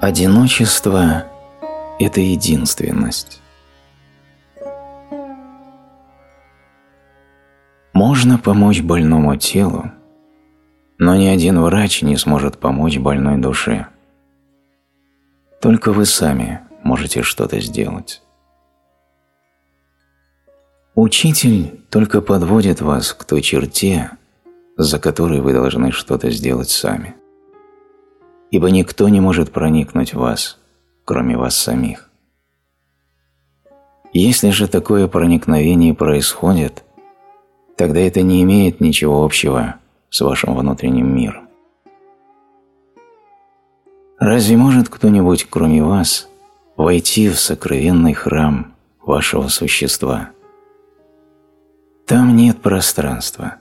Одиночество – это единственность. Можно помочь больному телу, но ни один врач не сможет помочь больной душе. Только вы сами можете что-то сделать. Учитель только подводит вас к той черте, за которой вы должны что-то сделать сами ибо никто не может проникнуть в вас, кроме вас самих. Если же такое проникновение происходит, тогда это не имеет ничего общего с вашим внутренним миром. Разве может кто-нибудь, кроме вас, войти в сокровенный храм вашего существа? Там нет пространства.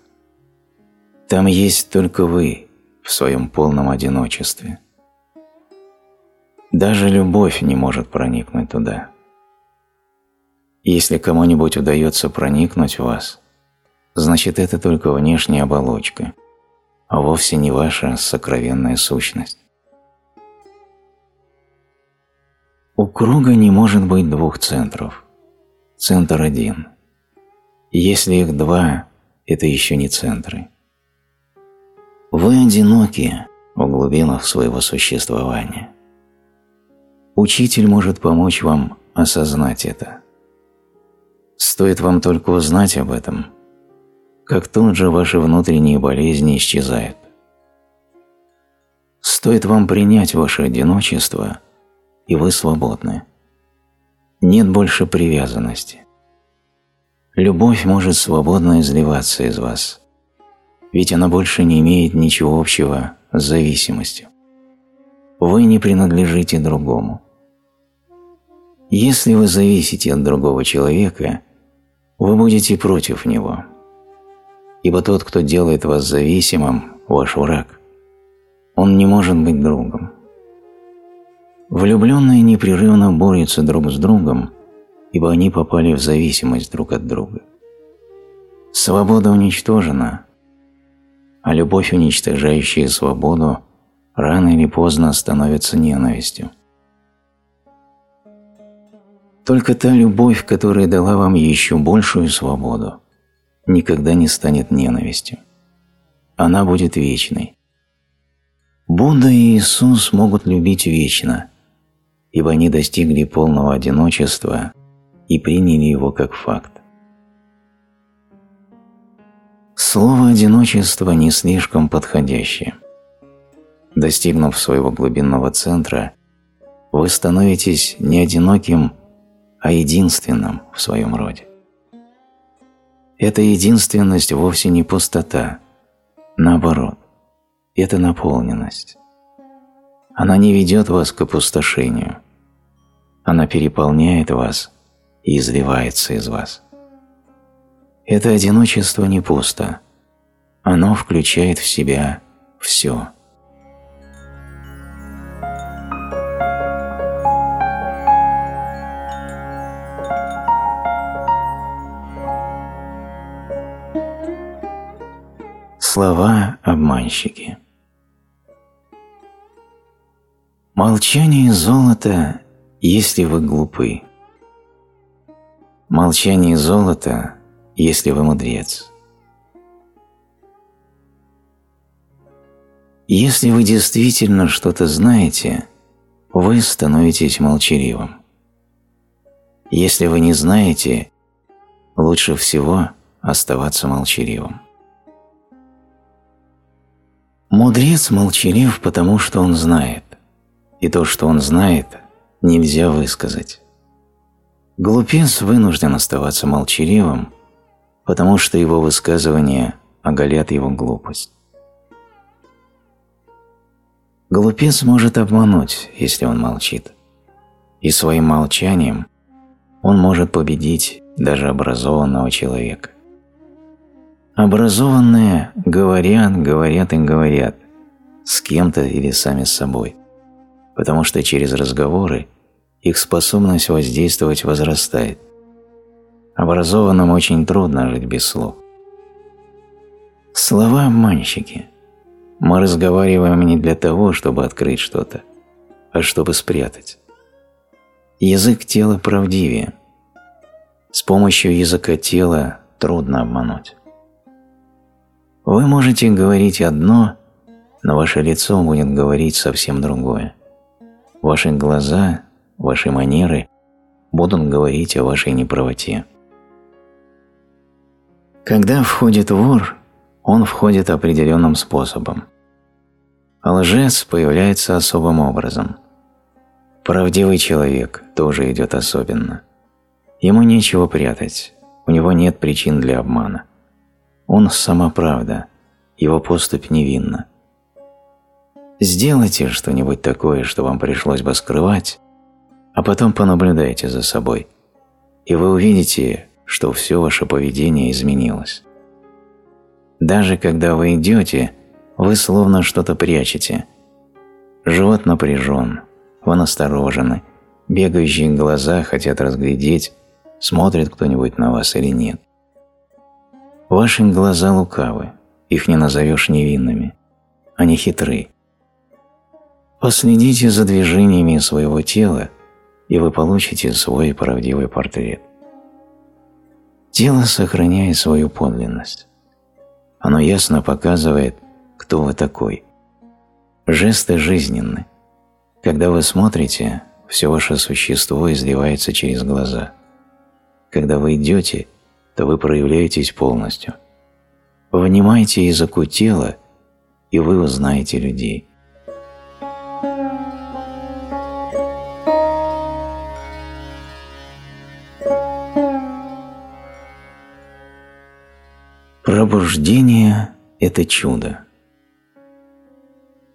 Там есть только вы, в своем полном одиночестве. Даже любовь не может проникнуть туда. Если кому-нибудь удается проникнуть в вас, значит это только внешняя оболочка, а вовсе не ваша сокровенная сущность. У круга не может быть двух центров. Центр один. Если их два, это еще не центры. Вы одиноки в глубинах своего существования. Учитель может помочь вам осознать это. Стоит вам только узнать об этом, как тут же ваши внутренние болезни исчезают. Стоит вам принять ваше одиночество, и вы свободны. Нет больше привязанности. Любовь может свободно изливаться из вас, ведь она больше не имеет ничего общего с зависимостью. Вы не принадлежите другому. Если вы зависите от другого человека, вы будете против него, ибо тот, кто делает вас зависимым, ваш враг. Он не может быть другом. Влюбленные непрерывно борются друг с другом, ибо они попали в зависимость друг от друга. Свобода уничтожена, а любовь, уничтожающая свободу, рано или поздно становится ненавистью. Только та любовь, которая дала вам еще большую свободу, никогда не станет ненавистью. Она будет вечной. Будда и Иисус могут любить вечно, ибо они достигли полного одиночества и приняли его как факт. Слово «одиночество» не слишком подходящее. Достигнув своего глубинного центра, вы становитесь не одиноким, а единственным в своем роде. Эта единственность вовсе не пустота, наоборот, это наполненность. Она не ведет вас к опустошению, она переполняет вас и изливается из вас. Это одиночество не пусто. Оно включает в себя все. Слова обманщики. Молчание золота, если вы глупы. Молчание золота, если вы мудрец. Если вы действительно что-то знаете, вы становитесь молчаливым. Если вы не знаете, лучше всего оставаться молчаливым. Мудрец молчалив, потому что он знает, и то, что он знает, нельзя высказать. Глупец вынужден оставаться молчаливым, потому что его высказывания оголят его глупость. Глупец может обмануть, если он молчит, и своим молчанием он может победить даже образованного человека. Образованные говорят, говорят и говорят с кем-то или сами с собой, потому что через разговоры их способность воздействовать возрастает. Образованным очень трудно жить без слов. Слова обманщики. Мы разговариваем не для того, чтобы открыть что-то, а чтобы спрятать. Язык тела правдивее. С помощью языка тела трудно обмануть. Вы можете говорить одно, но ваше лицо будет говорить совсем другое. Ваши глаза, ваши манеры будут говорить о вашей неправоте. Когда входит вор, он входит определенным способом. А лжец появляется особым образом. Правдивый человек тоже идет особенно. Ему нечего прятать, у него нет причин для обмана. Он сама правда, его поступь невинна. Сделайте что-нибудь такое, что вам пришлось бы скрывать, а потом понаблюдайте за собой, и вы увидите, что все ваше поведение изменилось. Даже когда вы идете, вы словно что-то прячете. Живот напряжен, вы насторожены, бегающие глаза хотят разглядеть, смотрит кто-нибудь на вас или нет. Ваши глаза лукавы, их не назовешь невинными, они хитры. Последите за движениями своего тела, и вы получите свой правдивый портрет. Тело сохраняет свою подлинность. Оно ясно показывает, кто вы такой. Жесты жизненны. Когда вы смотрите, все ваше существо изливается через глаза. Когда вы идете, то вы проявляетесь полностью. Внимайте языку тела, и вы узнаете людей. Пробуждение – это чудо.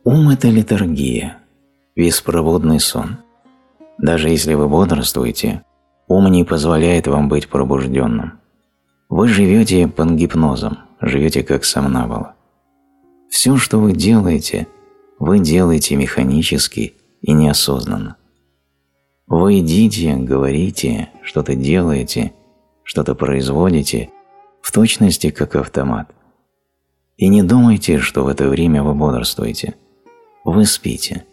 Ум – это литургия, беспробудный сон. Даже если вы бодрствуете, ум не позволяет вам быть пробужденным. Вы живете под гипнозом, живете как сомнамбула. Все, что вы делаете, вы делаете механически и неосознанно. Вы едите, говорите, что-то делаете, что-то производите – в точности как автомат. И не думайте, что в это время вы бодрствуете. Вы спите.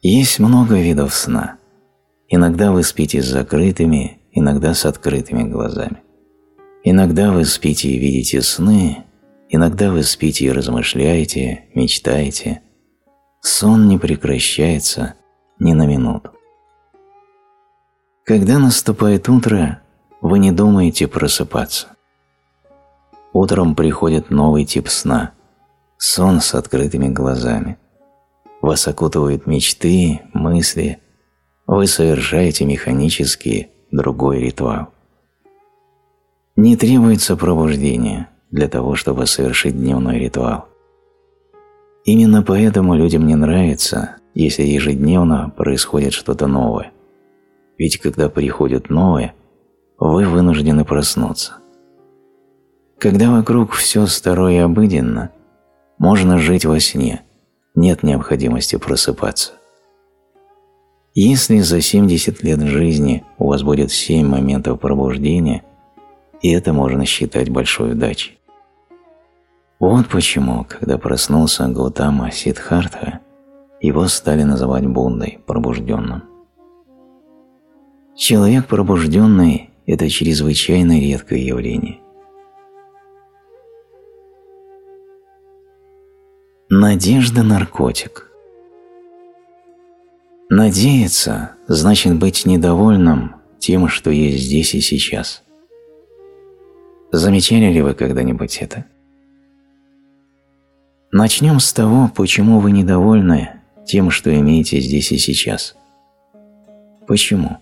Есть много видов сна. Иногда вы спите с закрытыми, иногда с открытыми глазами. Иногда вы спите и видите сны, иногда вы спите и размышляете, мечтаете. Сон не прекращается ни на минуту. Когда наступает утро, вы не думаете просыпаться. Утром приходит новый тип сна – сон с открытыми глазами. Вас окутывают мечты, мысли, вы совершаете механически другой ритуал. Не требуется пробуждения для того, чтобы совершить дневной ритуал. Именно поэтому людям не нравится, если ежедневно происходит что-то новое. Ведь когда приходит новое, вы вынуждены проснуться. Когда вокруг все старое и обыденно, можно жить во сне, нет необходимости просыпаться. Если за 70 лет жизни у вас будет 7 моментов пробуждения, и это можно считать большой удачей. Вот почему, когда проснулся Гаутама Сиддхартха, его стали называть Бундой, пробужденным. Человек пробужденный – это чрезвычайно редкое явление. Надежда – наркотик. Надеяться – значит быть недовольным тем, что есть здесь и сейчас. Замечали ли вы когда-нибудь это? Начнем с того, почему вы недовольны тем, что имеете здесь и сейчас. Почему?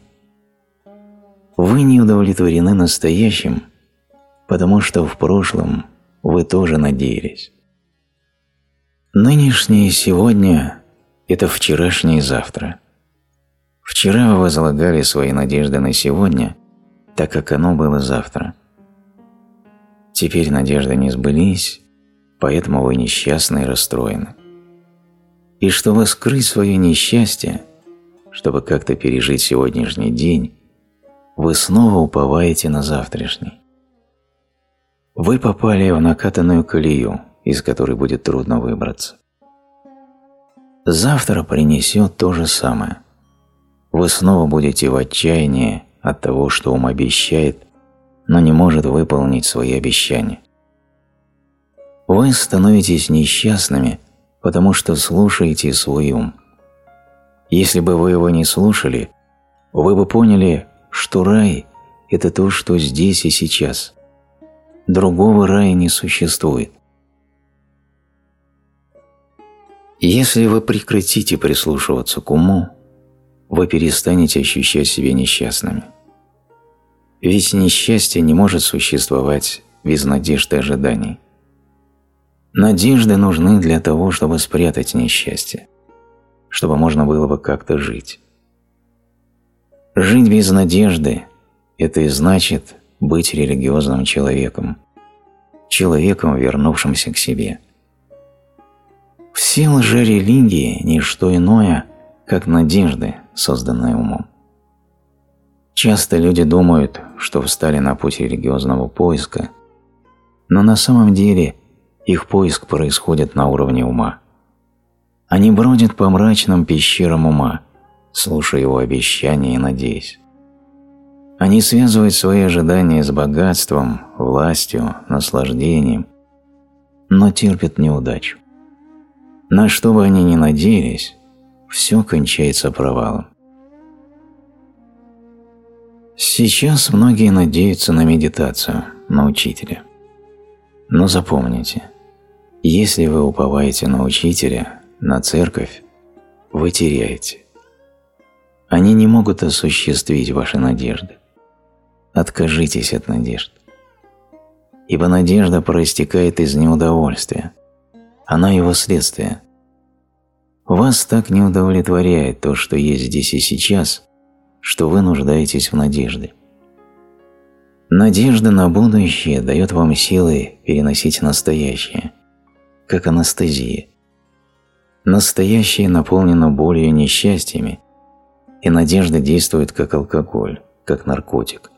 Вы не удовлетворены настоящим, потому что в прошлом вы тоже надеялись. Нынешнее сегодня – это вчерашнее завтра. Вчера вы возлагали свои надежды на сегодня, так как оно было завтра. Теперь надежды не сбылись, поэтому вы несчастны и расстроены. И чтобы скрыть свое несчастье, чтобы как-то пережить сегодняшний день, вы снова уповаете на завтрашний. вы попали в накатанную колею, из которой будет трудно выбраться. Завтра принесет то же самое. Вы снова будете в отчаянии от того, что ум обещает, но не может выполнить свои обещания. Вы становитесь несчастными, потому что слушаете свой ум. Если бы вы его не слушали, вы бы поняли, что рай – это то, что здесь и сейчас. Другого рая не существует. Если вы прекратите прислушиваться к уму, вы перестанете ощущать себя несчастными. Ведь несчастье не может существовать без надежды и ожиданий. Надежды нужны для того, чтобы спрятать несчастье, чтобы можно было бы как-то жить. Жить без надежды – это и значит быть религиозным человеком, человеком, вернувшимся к себе. Все лжерелигии – не что иное, как надежды, созданные умом. Часто люди думают, что встали на путь религиозного поиска, но на самом деле их поиск происходит на уровне ума. Они бродят по мрачным пещерам ума, слушая его обещания и надеясь. Они связывают свои ожидания с богатством, властью, наслаждением, но терпят неудачу. На что бы они ни надеялись, все кончается провалом. Сейчас многие надеются на медитацию, на учителя. Но запомните, если вы уповаете на учителя, на церковь, вы теряете. Они не могут осуществить ваши надежды. Откажитесь от надежд. Ибо надежда проистекает из неудовольствия. Она его следствие. Вас так не удовлетворяет то, что есть здесь и сейчас, что вы нуждаетесь в надежде. Надежда на будущее дает вам силы переносить настоящее, как анестезия. Настоящее наполнено болью и несчастьями, и надежда действует как алкоголь, как наркотик,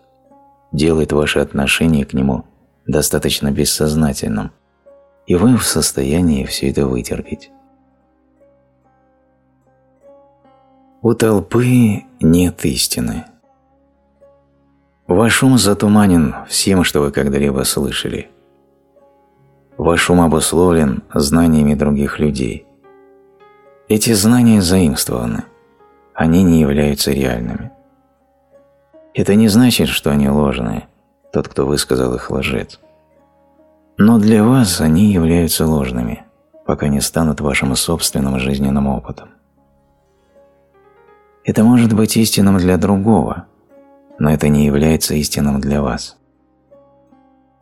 делает ваши отношения к нему достаточно бессознательным, и вы в состоянии все это вытерпеть. У толпы нет истины. Ваш ум затуманен всем, что вы когда-либо слышали. Ваш ум обусловлен знаниями других людей. Эти знания заимствованы. Они не являются реальными. Это не значит, что они ложные, тот, кто высказал их, лжец. Но для вас они являются ложными, пока не станут вашим собственным жизненным опытом. Это может быть истинным для другого, но это не является истинным для вас.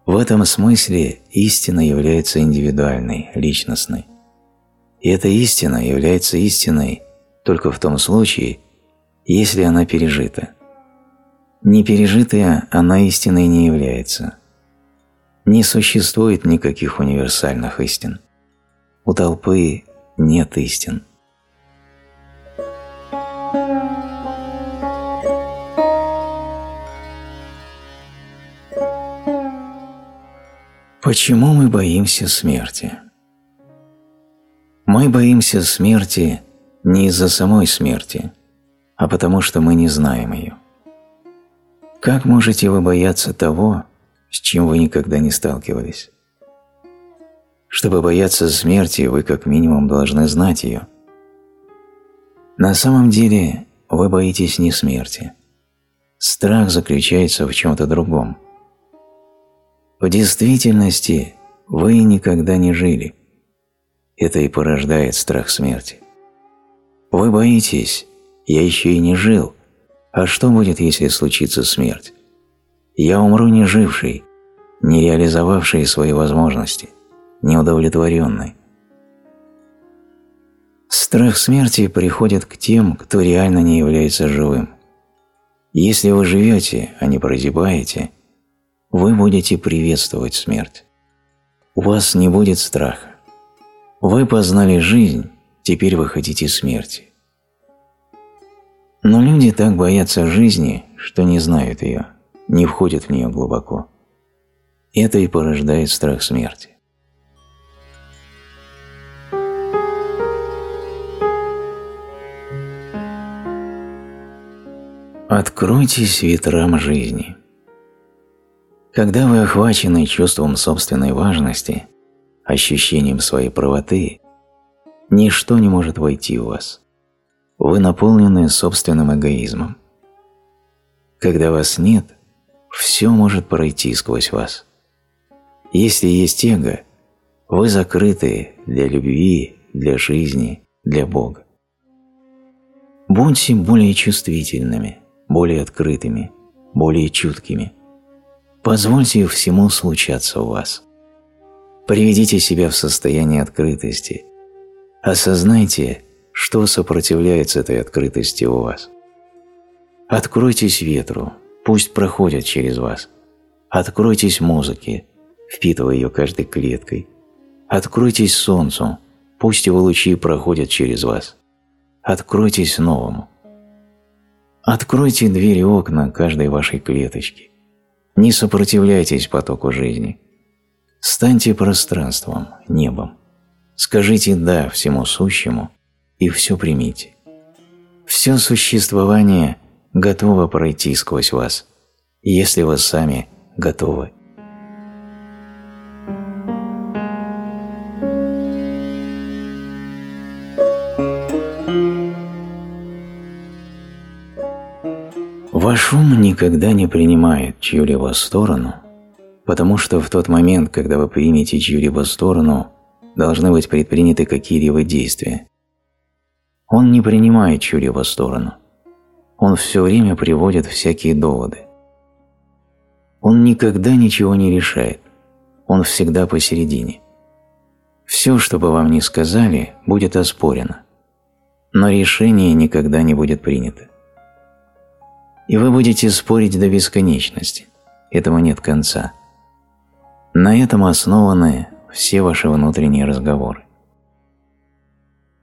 В этом смысле истина является индивидуальной, личностной. И эта истина является истиной только в том случае, если она пережита. Не пережитая она истиной не является. Не существует никаких универсальных истин. У толпы нет истин. Почему мы боимся смерти? Мы боимся смерти не из-за самой смерти, а потому что мы не знаем ее. Как можете вы бояться того, с чем вы никогда не сталкивались? Чтобы бояться смерти, вы как минимум должны знать ее. На самом деле вы боитесь не смерти. Страх заключается в чем-то другом – в действительности вы никогда не жили. Это и порождает страх смерти. Вы боитесь, я еще и не жил. А что будет, если случится смерть? Я умру не живший, не реализовавший свои возможности, неудовлетворенный. Страх смерти приходит к тем, кто реально не является живым. Если вы живете, а не прозябаете – вы будете приветствовать смерть. У вас не будет страха. Вы познали жизнь, теперь вы хотите смерти. Но люди так боятся жизни, что не знают ее, не входят в нее глубоко. Это и порождает страх смерти. Откройтесь ветрам жизни. Когда вы охвачены чувством собственной важности, ощущением своей правоты, ничто не может войти в вас. Вы наполнены собственным эгоизмом. Когда вас нет, все может пройти сквозь вас. Если есть эго, вы закрыты для любви, для жизни, для Бога. Будьте более чувствительными, более открытыми, более чуткими. Позвольте всему случаться у вас. Приведите себя в состояние открытости. Осознайте, что сопротивляется этой открытости у вас. Откройтесь ветру, пусть проходит через вас. Откройтесь музыке, впитывая ее каждой клеткой. Откройтесь солнцу, пусть его лучи проходят через вас. Откройтесь новому. Откройте двери и окна каждой вашей клеточки. Не сопротивляйтесь потоку жизни. Станьте пространством, небом. Скажите «да» всему сущему и все примите. Все существование готово пройти сквозь вас, если вы сами готовы. Ваш ум никогда не принимает чью-либо сторону, потому что в тот момент, когда вы примете чью-либо сторону, должны быть предприняты какие-либо действия. Он не принимает чью-либо сторону. Он все время приводит всякие доводы. Он никогда ничего не решает. Он всегда посередине. Все, что бы вам ни сказали, будет оспорено. Но решение никогда не будет принято и вы будете спорить до бесконечности. Этому нет конца. На этом основаны все ваши внутренние разговоры.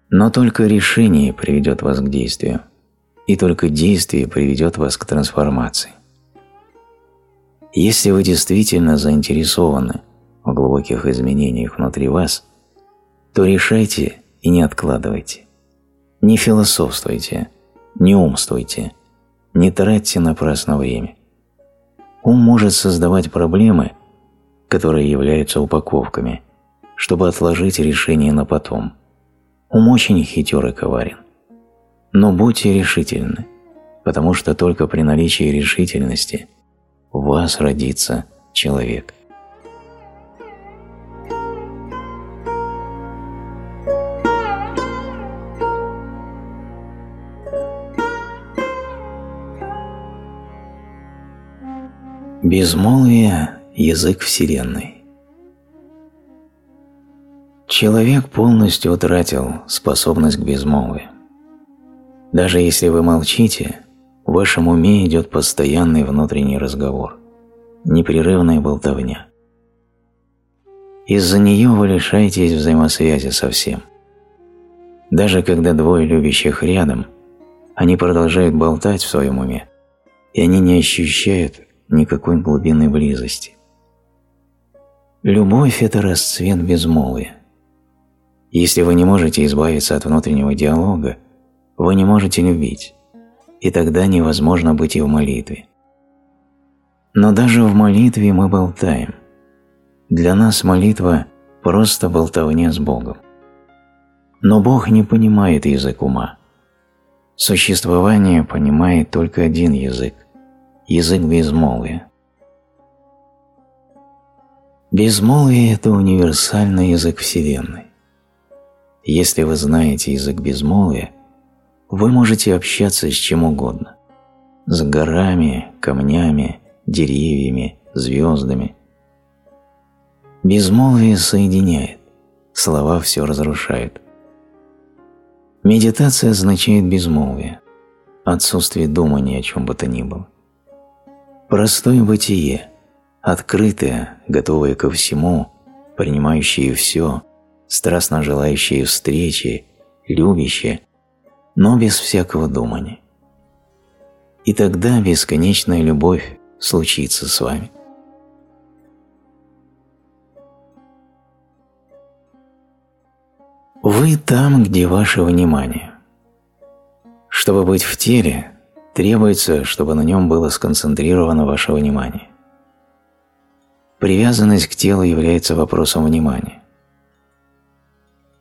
Но только решение приведет вас к действию, и только действие приведет вас к трансформации. Если вы действительно заинтересованы в глубоких изменениях внутри вас, то решайте и не откладывайте. Не философствуйте, не умствуйте, не тратьте напрасно время. Ум может создавать проблемы, которые являются упаковками, чтобы отложить решение на потом. Ум очень хитер и коварен. Но будьте решительны, потому что только при наличии решительности у вас родится человек. Безмолвие – язык Вселенной. Человек полностью утратил способность к безмолвию. Даже если вы молчите, в вашем уме идет постоянный внутренний разговор, непрерывная болтовня. Из-за нее вы лишаетесь взаимосвязи со всем. Даже когда двое любящих рядом, они продолжают болтать в своем уме, и они не ощущают никакой глубины близости. Любовь – это расцвет безмолвия. Если вы не можете избавиться от внутреннего диалога, вы не можете любить, и тогда невозможно быть и в молитве. Но даже в молитве мы болтаем. Для нас молитва – просто болтовня с Богом. Но Бог не понимает язык ума. Существование понимает только один язык язык безмолвия. Безмолвие – это универсальный язык Вселенной. Если вы знаете язык безмолвия, вы можете общаться с чем угодно – с горами, камнями, деревьями, звездами. Безмолвие соединяет, слова все разрушают. Медитация означает безмолвие, отсутствие думания о чем бы то ни было. Простое бытие, открытое, готовое ко всему, принимающее все, страстно желающее встречи, любящее, но без всякого думания. И тогда бесконечная любовь случится с вами. Вы там, где ваше внимание. Чтобы быть в теле, требуется, чтобы на нем было сконцентрировано ваше внимание. Привязанность к телу является вопросом внимания.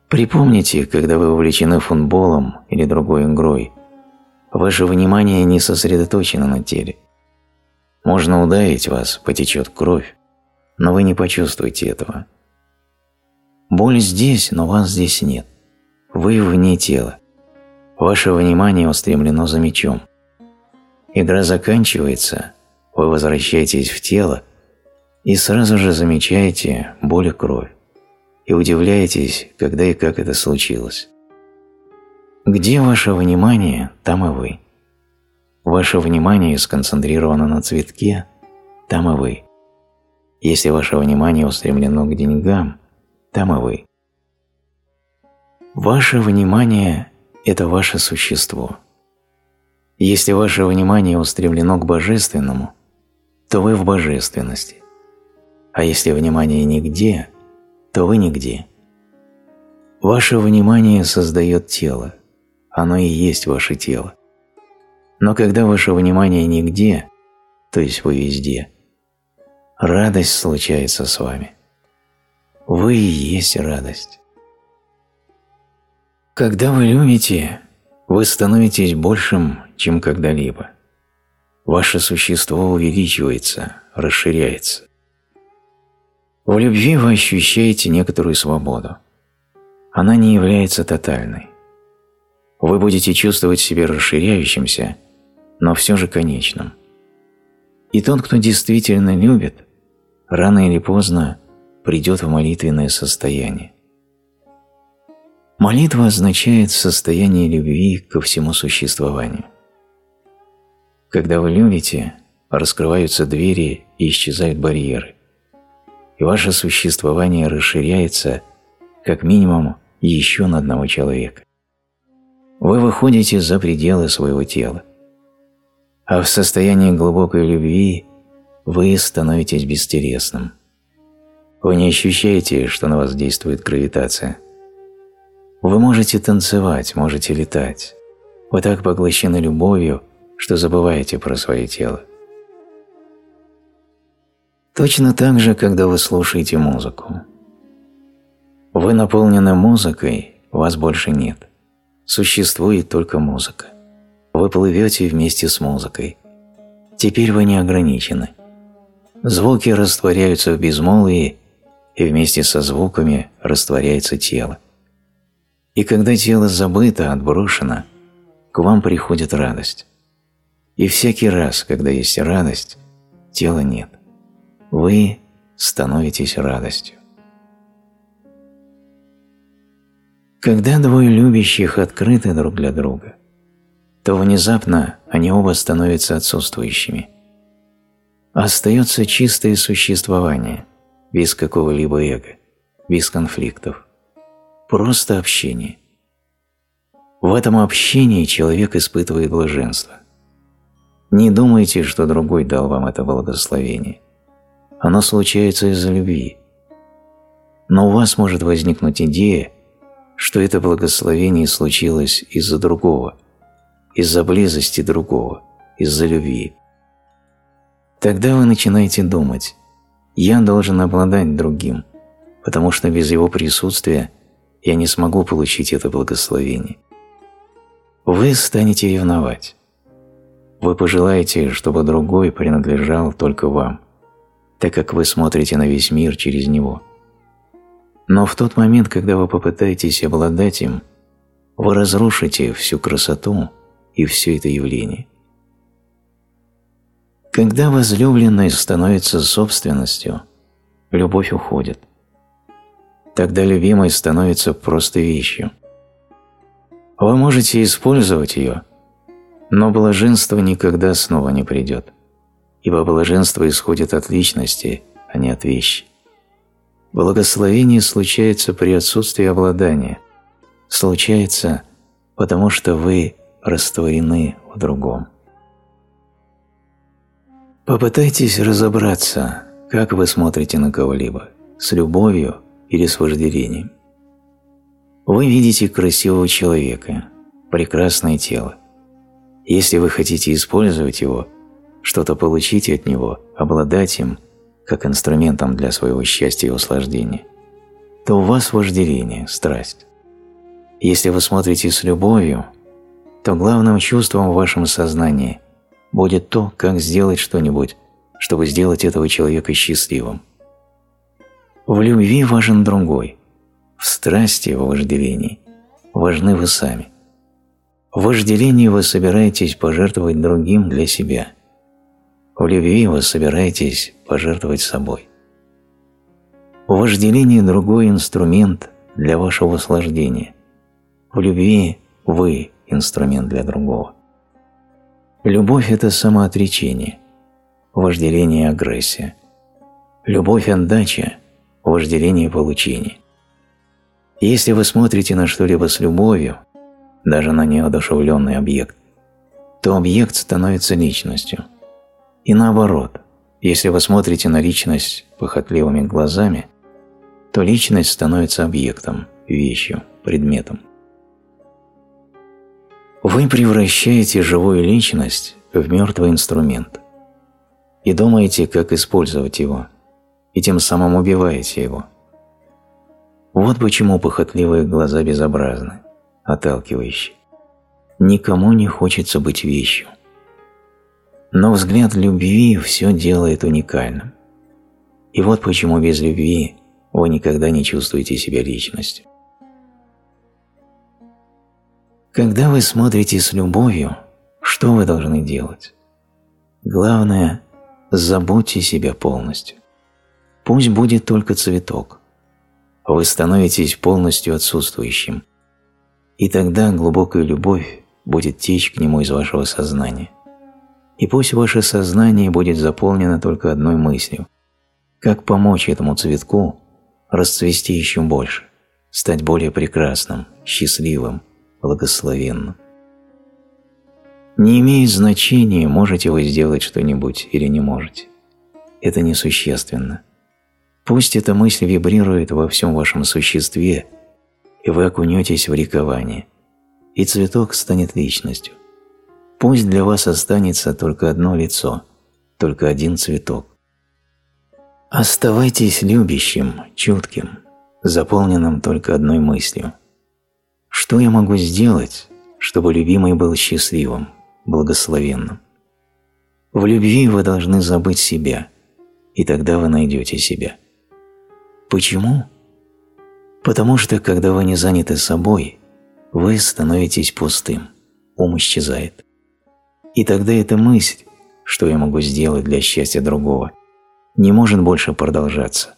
Припомните, когда вы увлечены футболом или другой игрой, ваше внимание не сосредоточено на теле. Можно ударить вас, потечет кровь, но вы не почувствуете этого. Боль здесь, но вас здесь нет. Вы вне тела. Ваше внимание устремлено за мечом. Игра заканчивается, вы возвращаетесь в тело и сразу же замечаете боль и кровь и удивляетесь, когда и как это случилось. Где ваше внимание, там и вы. Ваше внимание сконцентрировано на цветке, там и вы. Если ваше внимание устремлено к деньгам, там и вы. Ваше внимание – это ваше существо. Если ваше внимание устремлено к божественному, то вы в божественности. А если внимание нигде, то вы нигде. Ваше внимание создает тело, оно и есть ваше тело. Но когда ваше внимание нигде, то есть вы везде, радость случается с вами. Вы и есть радость. Когда вы любите, вы становитесь большим, чем когда-либо. Ваше существо увеличивается, расширяется. В любви вы ощущаете некоторую свободу. Она не является тотальной. Вы будете чувствовать себя расширяющимся, но все же конечным. И тот, кто действительно любит, рано или поздно придет в молитвенное состояние. Молитва означает состояние любви ко всему существованию. Когда вы любите, раскрываются двери и исчезают барьеры и ваше существование расширяется как минимум еще на одного человека. Вы выходите за пределы своего тела. А в состоянии глубокой любви вы становитесь бестересным. Вы не ощущаете, что на вас действует гравитация. Вы можете танцевать, можете летать. Вы так поглощены любовью, что забываете про свое тело. Точно так же, когда вы слушаете музыку. Вы наполнены музыкой, вас больше нет. Существует только музыка. Вы плывете вместе с музыкой. Теперь вы не ограничены. Звуки растворяются в безмолвии, и вместе со звуками растворяется тело. И когда тело забыто, отброшено, к вам приходит радость. И всякий раз, когда есть радость, тела нет вы становитесь радостью. Когда двое любящих открыты друг для друга, то внезапно они оба становятся отсутствующими. Остается чистое существование, без какого-либо эго, без конфликтов. Просто общение. В этом общении человек испытывает блаженство. Не думайте, что другой дал вам это благословение. Оно случается из-за любви. Но у вас может возникнуть идея, что это благословение случилось из-за другого, из-за близости другого, из-за любви. Тогда вы начинаете думать «я должен обладать другим, потому что без его присутствия я не смогу получить это благословение». Вы станете ревновать. Вы пожелаете, чтобы другой принадлежал только вам так как вы смотрите на весь мир через него. Но в тот момент, когда вы попытаетесь обладать им, вы разрушите всю красоту и все это явление. Когда возлюбленный становится собственностью, любовь уходит. Тогда любимый становится просто вещью. Вы можете использовать ее, но блаженство никогда снова не придет ибо блаженство исходит от личности, а не от вещи. Благословение случается при отсутствии обладания, случается, потому что вы растворены в другом. Попытайтесь разобраться, как вы смотрите на кого-либо, с любовью или с вожделением. Вы видите красивого человека, прекрасное тело. Если вы хотите использовать его, что-то получить от него, обладать им, как инструментом для своего счастья и услаждения, то у вас вожделение, страсть. Если вы смотрите с любовью, то главным чувством в вашем сознании будет то, как сделать что-нибудь, чтобы сделать этого человека счастливым. В любви важен другой, в страсти, в вожделении важны вы сами. В вожделении вы собираетесь пожертвовать другим для себя. В любви вы собираетесь пожертвовать собой. Вожделение – другой инструмент для вашего наслаждения. В любви вы – инструмент для другого. Любовь – это самоотречение, вожделение – агрессия. Любовь – отдача, вожделение – получение. Если вы смотрите на что-либо с любовью, даже на неодушевленный объект, то объект становится личностью. И наоборот, если вы смотрите на личность похотливыми глазами, то личность становится объектом, вещью, предметом. Вы превращаете живую личность в мертвый инструмент и думаете, как использовать его, и тем самым убиваете его. Вот почему похотливые глаза безобразны, отталкивающие. Никому не хочется быть вещью. Но взгляд любви все делает уникальным. И вот почему без любви вы никогда не чувствуете себя личностью. Когда вы смотрите с любовью, что вы должны делать? Главное – забудьте себя полностью. Пусть будет только цветок. Вы становитесь полностью отсутствующим. И тогда глубокая любовь будет течь к нему из вашего сознания. И пусть ваше сознание будет заполнено только одной мыслью – как помочь этому цветку расцвести еще больше, стать более прекрасным, счастливым, благословенным. Не имеет значения, можете вы сделать что-нибудь или не можете. Это несущественно. Пусть эта мысль вибрирует во всем вашем существе, и вы окунетесь в ликование, и цветок станет личностью. Пусть для вас останется только одно лицо, только один цветок. Оставайтесь любящим, чутким, заполненным только одной мыслью. Что я могу сделать, чтобы любимый был счастливым, благословенным? В любви вы должны забыть себя, и тогда вы найдете себя. Почему? Потому что, когда вы не заняты собой, вы становитесь пустым, ум исчезает. И тогда эта мысль, что я могу сделать для счастья другого, не может больше продолжаться,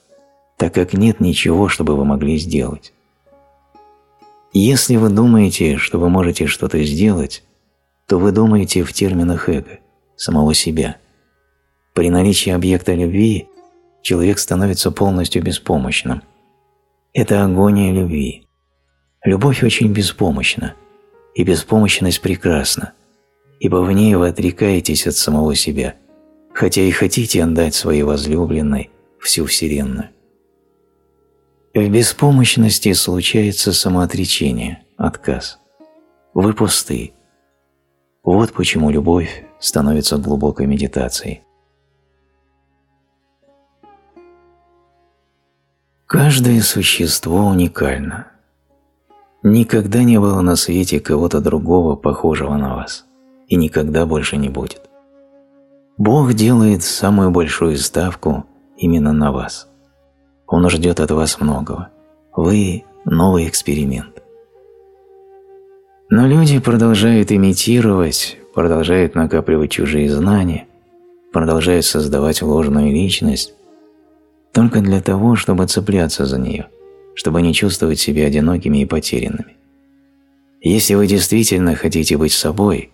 так как нет ничего, чтобы вы могли сделать. Если вы думаете, что вы можете что-то сделать, то вы думаете в терминах эго, самого себя. При наличии объекта любви человек становится полностью беспомощным. Это агония любви. Любовь очень беспомощна, и беспомощность прекрасна, ибо в ней вы отрекаетесь от самого себя – хотя и хотите отдать своей возлюбленной всю Вселенную. В беспомощности случается самоотречение, отказ. Вы пусты. Вот почему любовь становится глубокой медитацией. Каждое существо уникально. Никогда не было на свете кого-то другого, похожего на вас, и никогда больше не будет. Бог делает самую большую ставку именно на вас. Он ждет от вас многого. Вы – новый эксперимент. Но люди продолжают имитировать, продолжают накапливать чужие знания, продолжают создавать ложную личность только для того, чтобы цепляться за нее, чтобы не чувствовать себя одинокими и потерянными. Если вы действительно хотите быть собой,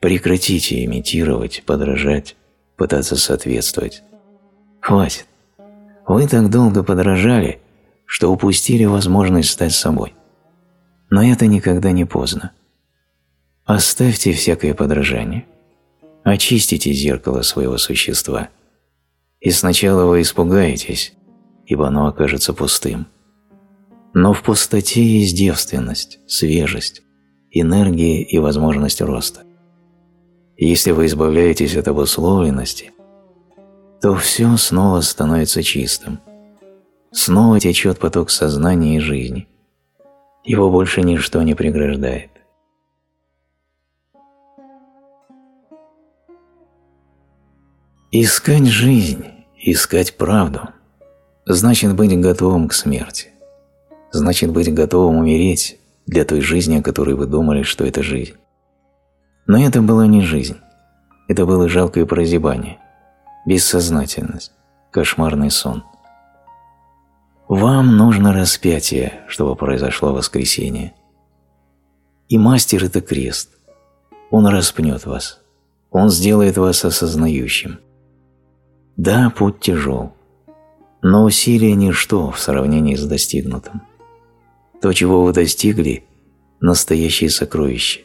прекратите имитировать, подражать, пытаться соответствовать. Хватит. Вы так долго подражали, что упустили возможность стать собой. Но это никогда не поздно. Оставьте всякое подражание. Очистите зеркало своего существа. И сначала вы испугаетесь, ибо оно окажется пустым. Но в пустоте есть девственность, свежесть, энергия и возможность роста. Если вы избавляетесь от обусловленности, то все снова становится чистым. Снова течет поток сознания и жизни. Его больше ничто не преграждает. Искать жизнь, искать правду, значит быть готовым к смерти. Значит быть готовым умереть для той жизни, о которой вы думали, что это жизнь. Но это была не жизнь. Это было жалкое прозябание, бессознательность, кошмарный сон. Вам нужно распятие, чтобы произошло воскресение. И мастер – это крест. Он распнет вас. Он сделает вас осознающим. Да, путь тяжел, но усилие – ничто в сравнении с достигнутым. То, чего вы достигли – настоящее сокровище.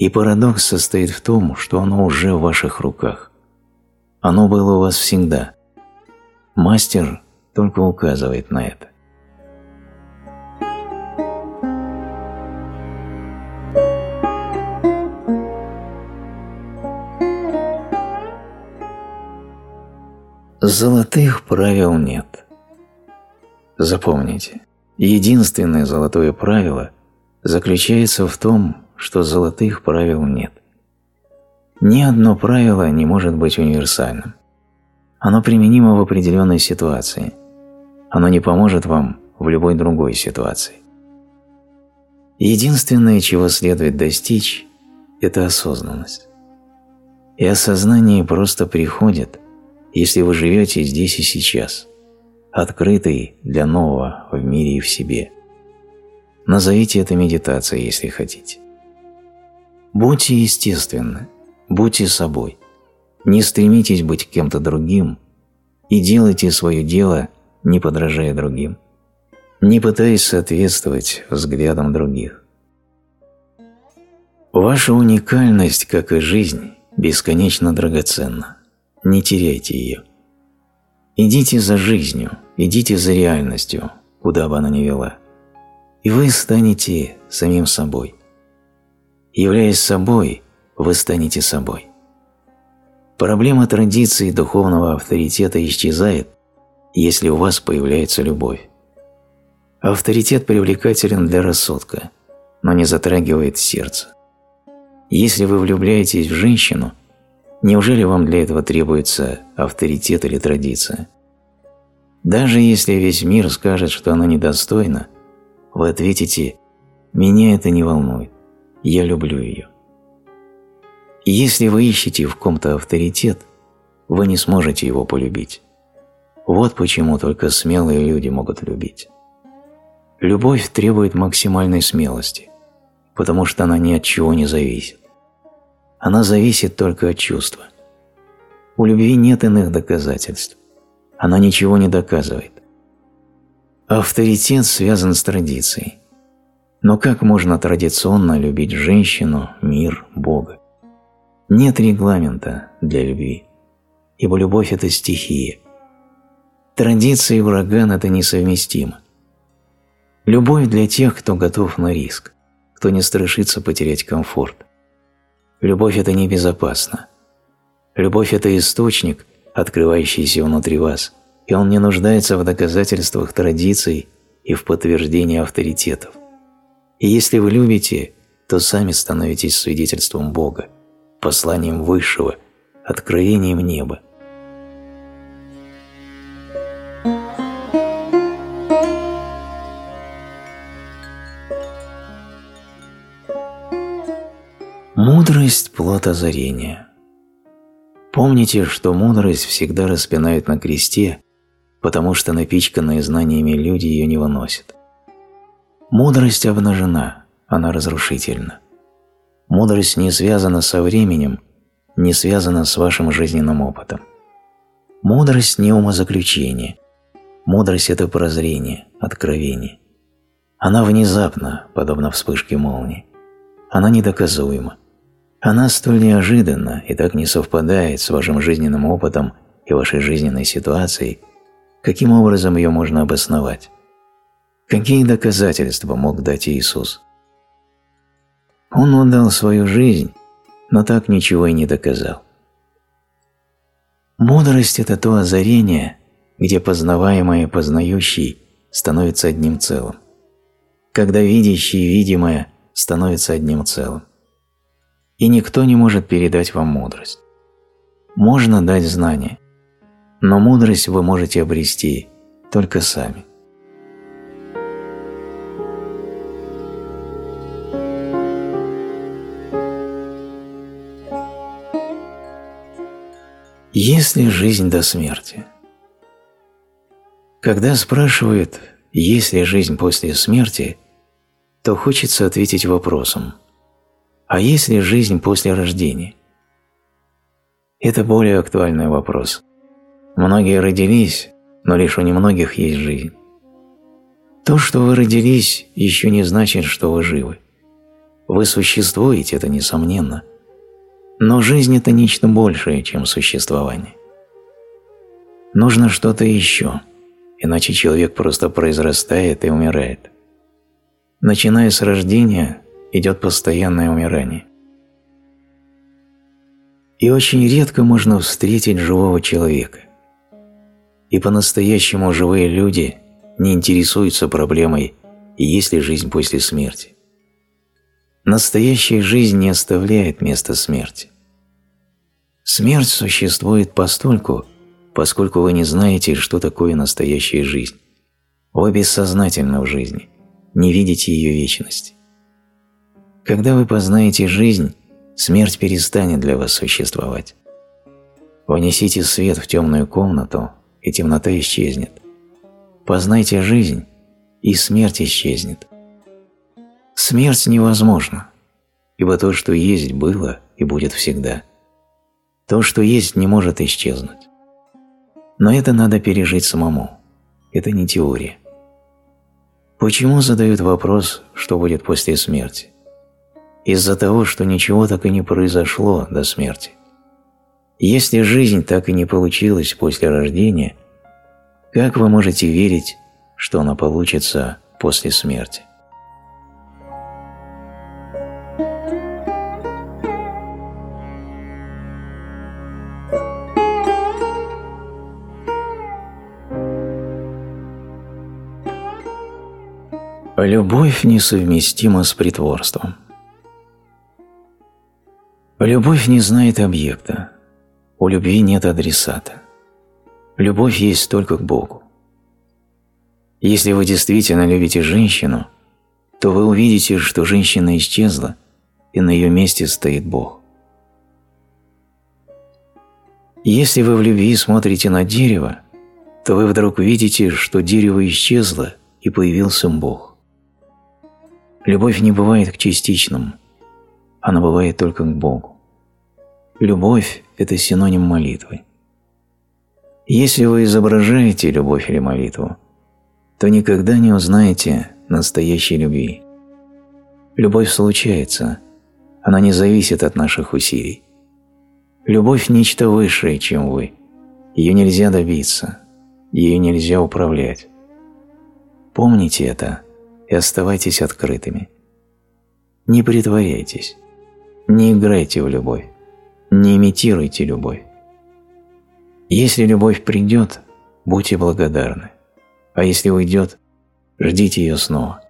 И парадокс состоит в том, что оно уже в ваших руках. Оно было у вас всегда. Мастер только указывает на это. Золотых правил нет. Запомните, единственное золотое правило заключается в том, что золотых правил нет. Ни одно правило не может быть универсальным. Оно применимо в определенной ситуации. Оно не поможет вам в любой другой ситуации. Единственное, чего следует достичь, это осознанность. И осознание просто приходит – если вы живете здесь и сейчас, открытый для нового в мире и в себе. Назовите это медитацией, если хотите. Будьте естественны, будьте собой. Не стремитесь быть кем-то другим и делайте свое дело, не подражая другим, не пытаясь соответствовать взглядам других. Ваша уникальность, как и жизнь, бесконечно драгоценна. Не теряйте ее. Идите за жизнью, идите за реальностью, куда бы она ни вела. И вы станете самим собой. Являясь собой, вы станете собой. Проблема традиции духовного авторитета исчезает, если у вас появляется любовь. Авторитет привлекателен для рассудка, но не затрагивает сердце. Если вы влюбляетесь в женщину, Неужели вам для этого требуется авторитет или традиция? Даже если весь мир скажет, что она недостойна, вы ответите «меня это не волнует, я люблю ее». Если вы ищете в ком-то авторитет, вы не сможете его полюбить. Вот почему только смелые люди могут любить. Любовь требует максимальной смелости, потому что она ни от чего не зависит. Она зависит только от чувства. У любви нет иных доказательств. Она ничего не доказывает. Авторитет связан с традицией. Но как можно традиционно любить женщину, мир, Бога? Нет регламента для любви, ибо любовь – это стихия. Традиция и ураган – это несовместимо. Любовь для тех, кто готов на риск, кто не страшится потерять комфорт. Любовь – это небезопасно. Любовь – это источник, открывающийся внутри вас, и он не нуждается в доказательствах традиций и в подтверждении авторитетов. И если вы любите, то сами становитесь свидетельством Бога, посланием Высшего, откровением неба. Мудрость – плод озарения. Помните, что мудрость всегда распинают на кресте, потому что напичканные знаниями люди ее не выносят. Мудрость обнажена, она разрушительна. Мудрость не связана со временем, не связана с вашим жизненным опытом. Мудрость не умозаключение. Мудрость – это прозрение, откровение. Она внезапна, подобно вспышке молнии. Она недоказуема. Она столь неожиданна и так не совпадает с вашим жизненным опытом и вашей жизненной ситуацией, каким образом ее можно обосновать? Какие доказательства мог дать Иисус? Он отдал свою жизнь, но так ничего и не доказал. Мудрость – это то озарение, где познаваемое и познающий становится одним целым, когда видящий и видимое становится одним целым. И никто не может передать вам мудрость. Можно дать знание, но мудрость вы можете обрести только сами. Есть ли жизнь до смерти? Когда спрашивают, есть ли жизнь после смерти, то хочется ответить вопросом, а есть ли жизнь после рождения? Это более актуальный вопрос. Многие родились, но лишь у немногих есть жизнь. То, что вы родились, еще не значит, что вы живы. Вы существуете, это несомненно – но жизнь – это нечто большее, чем существование. Нужно что-то еще, иначе человек просто произрастает и умирает. Начиная с рождения, идет постоянное умирание. И очень редко можно встретить живого человека. И по-настоящему живые люди не интересуются проблемой, есть ли жизнь после смерти. Настоящая жизнь не оставляет места смерти. Смерть существует постольку, поскольку вы не знаете, что такое настоящая жизнь. Вы бессознательны в жизни, не видите ее вечности. Когда вы познаете жизнь, смерть перестанет для вас существовать. Внесите свет в темную комнату, и темнота исчезнет. Познайте жизнь, и смерть исчезнет. Смерть невозможна, ибо то, что есть, было и будет всегда. То, что есть, не может исчезнуть. Но это надо пережить самому. Это не теория. Почему задают вопрос, что будет после смерти? Из-за того, что ничего так и не произошло до смерти. Если жизнь так и не получилась после рождения, как вы можете верить, что она получится после смерти? Любовь несовместима с притворством. Любовь не знает объекта. У любви нет адресата. Любовь есть только к Богу. Если вы действительно любите женщину, то вы увидите, что женщина исчезла, и на ее месте стоит Бог. Если вы в любви смотрите на дерево, то вы вдруг увидите, что дерево исчезло, и появился Бог. Любовь не бывает к частичным, она бывает только к Богу. Любовь – это синоним молитвы. Если вы изображаете любовь или молитву, то никогда не узнаете настоящей любви. Любовь случается, она не зависит от наших усилий. Любовь – нечто высшее, чем вы. Ее нельзя добиться, ее нельзя управлять. Помните это – и оставайтесь открытыми. Не притворяйтесь, не играйте в любовь, не имитируйте любовь. Если любовь придет, будьте благодарны, а если уйдет, ждите ее снова.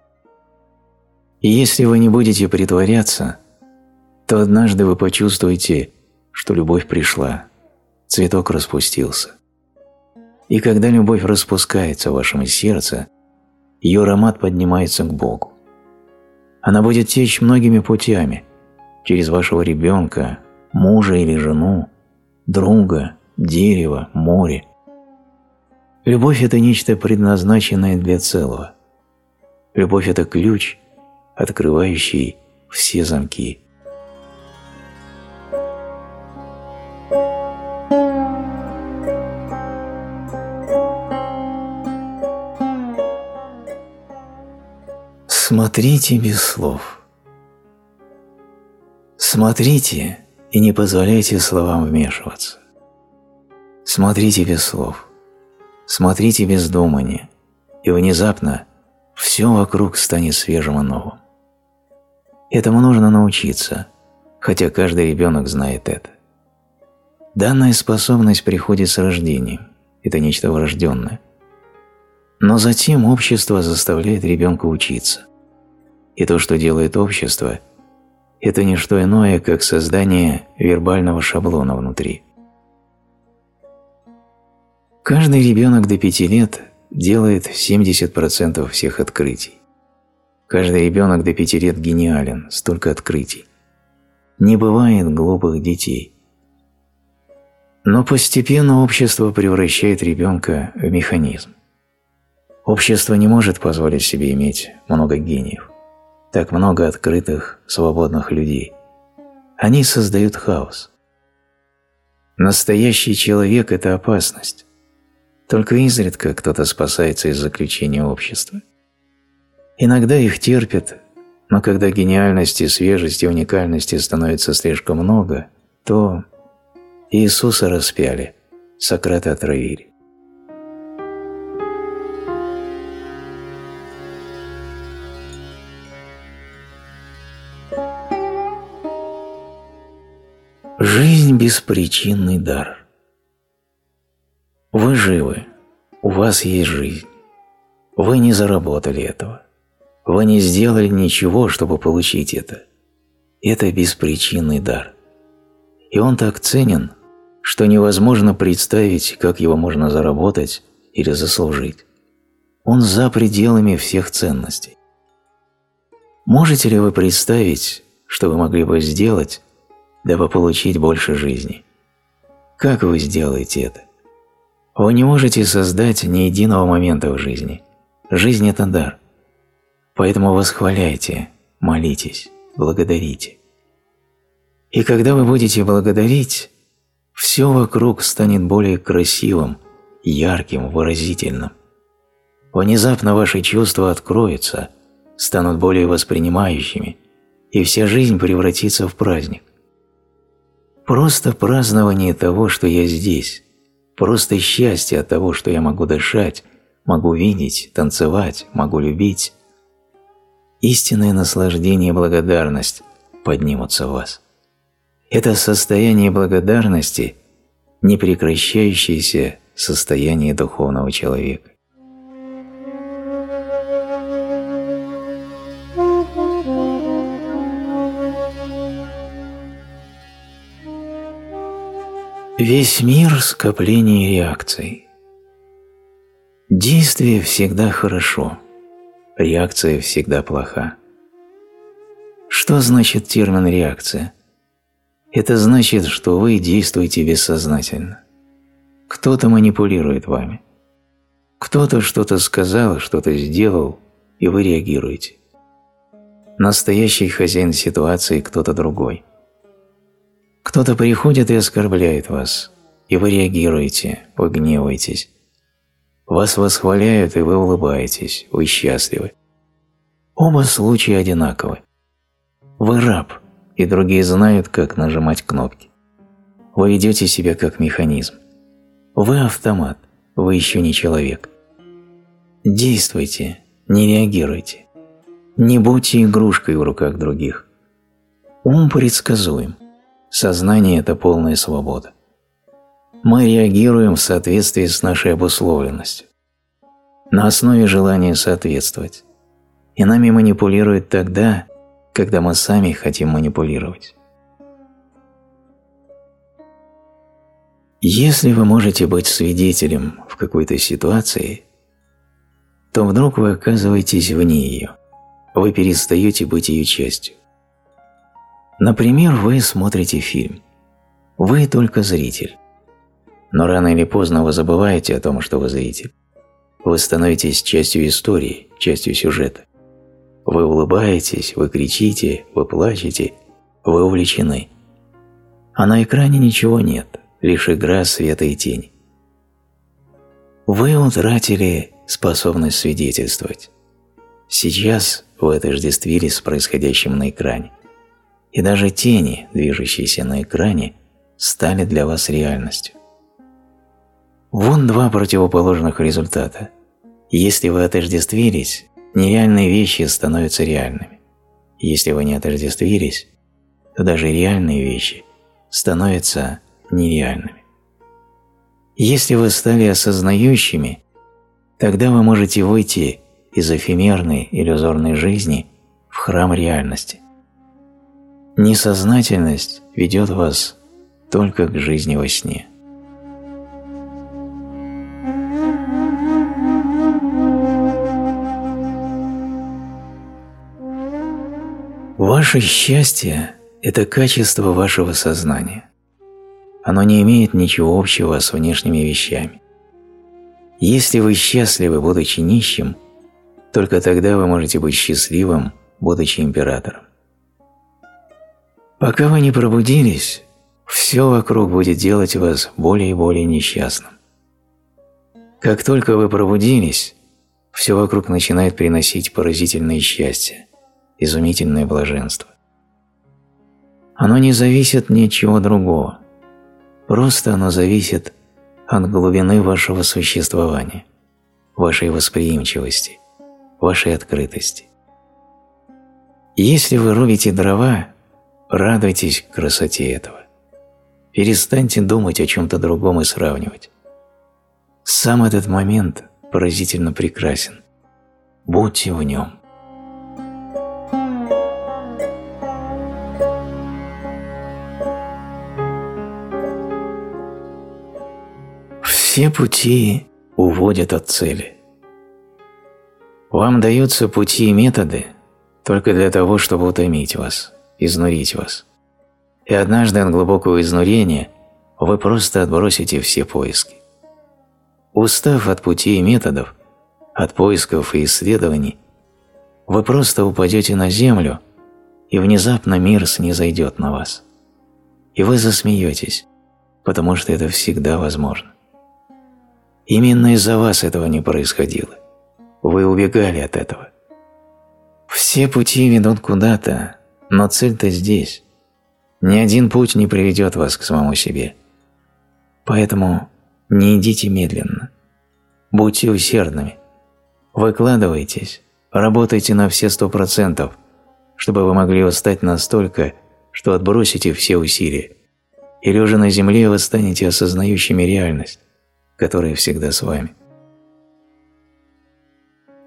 И если вы не будете притворяться, то однажды вы почувствуете, что любовь пришла, цветок распустился. И когда любовь распускается в вашем сердце – ее аромат поднимается к Богу. Она будет течь многими путями, через вашего ребенка, мужа или жену, друга, дерево, море. Любовь – это нечто предназначенное для целого. Любовь – это ключ, открывающий все замки. Смотрите без слов. Смотрите и не позволяйте словам вмешиваться. Смотрите без слов. Смотрите без думания, и внезапно все вокруг станет свежим и новым. Этому нужно научиться, хотя каждый ребенок знает это. Данная способность приходит с рождением, это нечто врожденное. Но затем общество заставляет ребенка учиться. И то, что делает общество, это не что иное, как создание вербального шаблона внутри. Каждый ребенок до пяти лет делает 70% всех открытий. Каждый ребенок до пяти лет гениален, столько открытий. Не бывает глупых детей. Но постепенно общество превращает ребенка в механизм. Общество не может позволить себе иметь много гениев, так много открытых, свободных людей. Они создают хаос. Настоящий человек – это опасность. Только изредка кто-то спасается из заключения общества. Иногда их терпят, но когда гениальности, свежести, уникальности становится слишком много, то Иисуса распяли, Сократа отравили. Жизнь – беспричинный дар. Вы живы, у вас есть жизнь. Вы не заработали этого. Вы не сделали ничего, чтобы получить это. Это беспричинный дар. И он так ценен, что невозможно представить, как его можно заработать или заслужить. Он за пределами всех ценностей. Можете ли вы представить, что вы могли бы сделать, дабы получить больше жизни? Как вы сделаете это? Вы не можете создать ни единого момента в жизни. Жизнь – это дар. Поэтому восхваляйте, молитесь, благодарите. И когда вы будете благодарить, все вокруг станет более красивым, ярким, выразительным. Внезапно ваши чувства откроются, станут более воспринимающими, и вся жизнь превратится в праздник. Просто празднование того, что я здесь, просто счастье от того, что я могу дышать, могу видеть, танцевать, могу любить. Истинное наслаждение и благодарность поднимутся в вас. Это состояние благодарности – непрекращающееся состояние духовного человека. Весь мир – скопление реакций. Действие всегда хорошо, реакция всегда плоха. Что значит термин «реакция»? Это значит, что вы действуете бессознательно. Кто-то манипулирует вами. Кто-то что-то сказал, что-то сделал, и вы реагируете. Настоящий хозяин ситуации кто-то другой. Кто-то приходит и оскорбляет вас, и вы реагируете, вы гневаетесь. Вас восхваляют, и вы улыбаетесь, вы счастливы. Оба случая одинаковы. Вы раб, и другие знают, как нажимать кнопки. Вы ведете себя как механизм. Вы автомат, вы еще не человек. Действуйте, не реагируйте. Не будьте игрушкой в руках других. Ум предсказуем. Сознание – это полная свобода. Мы реагируем в соответствии с нашей обусловленностью. На основе желания соответствовать. И нами манипулируют тогда, когда мы сами хотим манипулировать. Если вы можете быть свидетелем в какой-то ситуации, то вдруг вы оказываетесь вне ее, вы перестаете быть ее частью. Например, вы смотрите фильм. Вы только зритель. Но рано или поздно вы забываете о том, что вы зритель. Вы становитесь частью истории, частью сюжета. Вы улыбаетесь, вы кричите, вы плачете, вы увлечены. А на экране ничего нет, лишь игра света и тени. Вы утратили способность свидетельствовать. Сейчас вы отождествились с происходящим на экране. И даже тени, движущиеся на экране, стали для вас реальностью. Вон два противоположных результата. Если вы отождествились, нереальные вещи становятся реальными. Если вы не отождествились, то даже реальные вещи становятся нереальными. Если вы стали осознающими, тогда вы можете выйти из эфемерной иллюзорной жизни в храм реальности. Несознательность ведет вас только к жизни во сне. Ваше счастье – это качество вашего сознания. Оно не имеет ничего общего с внешними вещами. Если вы счастливы, будучи нищим, только тогда вы можете быть счастливым, будучи императором. Пока вы не пробудились, все вокруг будет делать вас более и более несчастным. Как только вы пробудились, все вокруг начинает приносить поразительное счастье, изумительное блаженство. Оно не зависит ни от чего другого, просто оно зависит от глубины вашего существования, вашей восприимчивости, вашей открытости. Если вы рубите дрова, Радуйтесь красоте этого. Перестаньте думать о чем-то другом и сравнивать. Сам этот момент поразительно прекрасен. Будьте в нем. Все пути уводят от цели. Вам даются пути и методы только для того, чтобы утомить вас изнурить вас. И однажды от глубокого изнурения вы просто отбросите все поиски. Устав от путей и методов, от поисков и исследований, вы просто упадете на землю, и внезапно мир снизойдет на вас. И вы засмеетесь, потому что это всегда возможно. Именно из-за вас этого не происходило. Вы убегали от этого. Все пути ведут куда-то, но цель-то здесь. Ни один путь не приведет вас к самому себе. Поэтому не идите медленно. Будьте усердными. Выкладывайтесь, работайте на все сто процентов, чтобы вы могли устать настолько, что отбросите все усилия, и лежа на земле вы станете осознающими реальность, которая всегда с вами.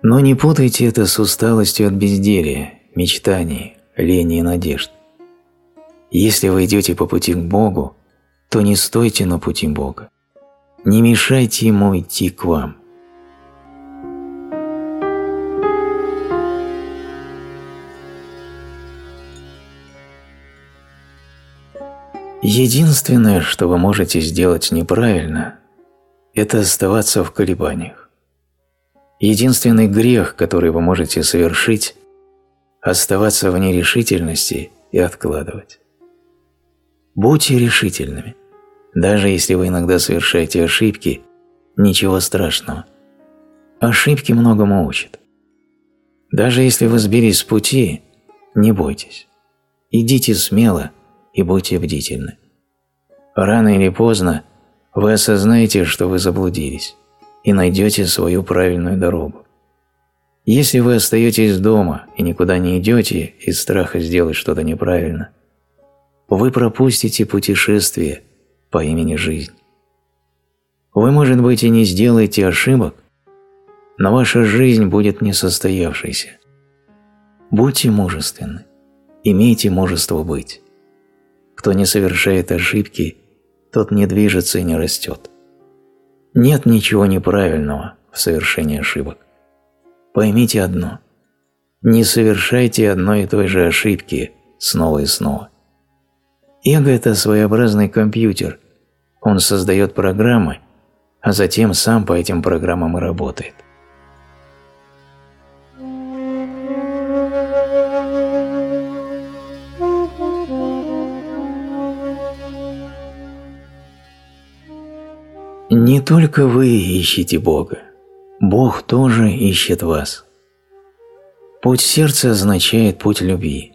Но не путайте это с усталостью от безделия, мечтаний, лени и надежд. Если вы идете по пути к Богу, то не стойте на пути Бога. Не мешайте Ему идти к вам. Единственное, что вы можете сделать неправильно, это оставаться в колебаниях. Единственный грех, который вы можете совершить, оставаться в нерешительности и откладывать. Будьте решительными. Даже если вы иногда совершаете ошибки, ничего страшного. Ошибки многому учат. Даже если вы сбились с пути, не бойтесь. Идите смело и будьте бдительны. Рано или поздно вы осознаете, что вы заблудились, и найдете свою правильную дорогу. Если вы остаетесь дома и никуда не идете из страха сделать что-то неправильно, вы пропустите путешествие по имени жизнь. Вы, может быть, и не сделаете ошибок, но ваша жизнь будет несостоявшейся. Будьте мужественны, имейте мужество быть. Кто не совершает ошибки, тот не движется и не растет. Нет ничего неправильного в совершении ошибок. Поймите одно. Не совершайте одной и той же ошибки снова и снова. Эго – это своеобразный компьютер. Он создает программы, а затем сам по этим программам и работает. Не только вы ищете Бога. Бог тоже ищет вас. Путь сердца означает путь любви.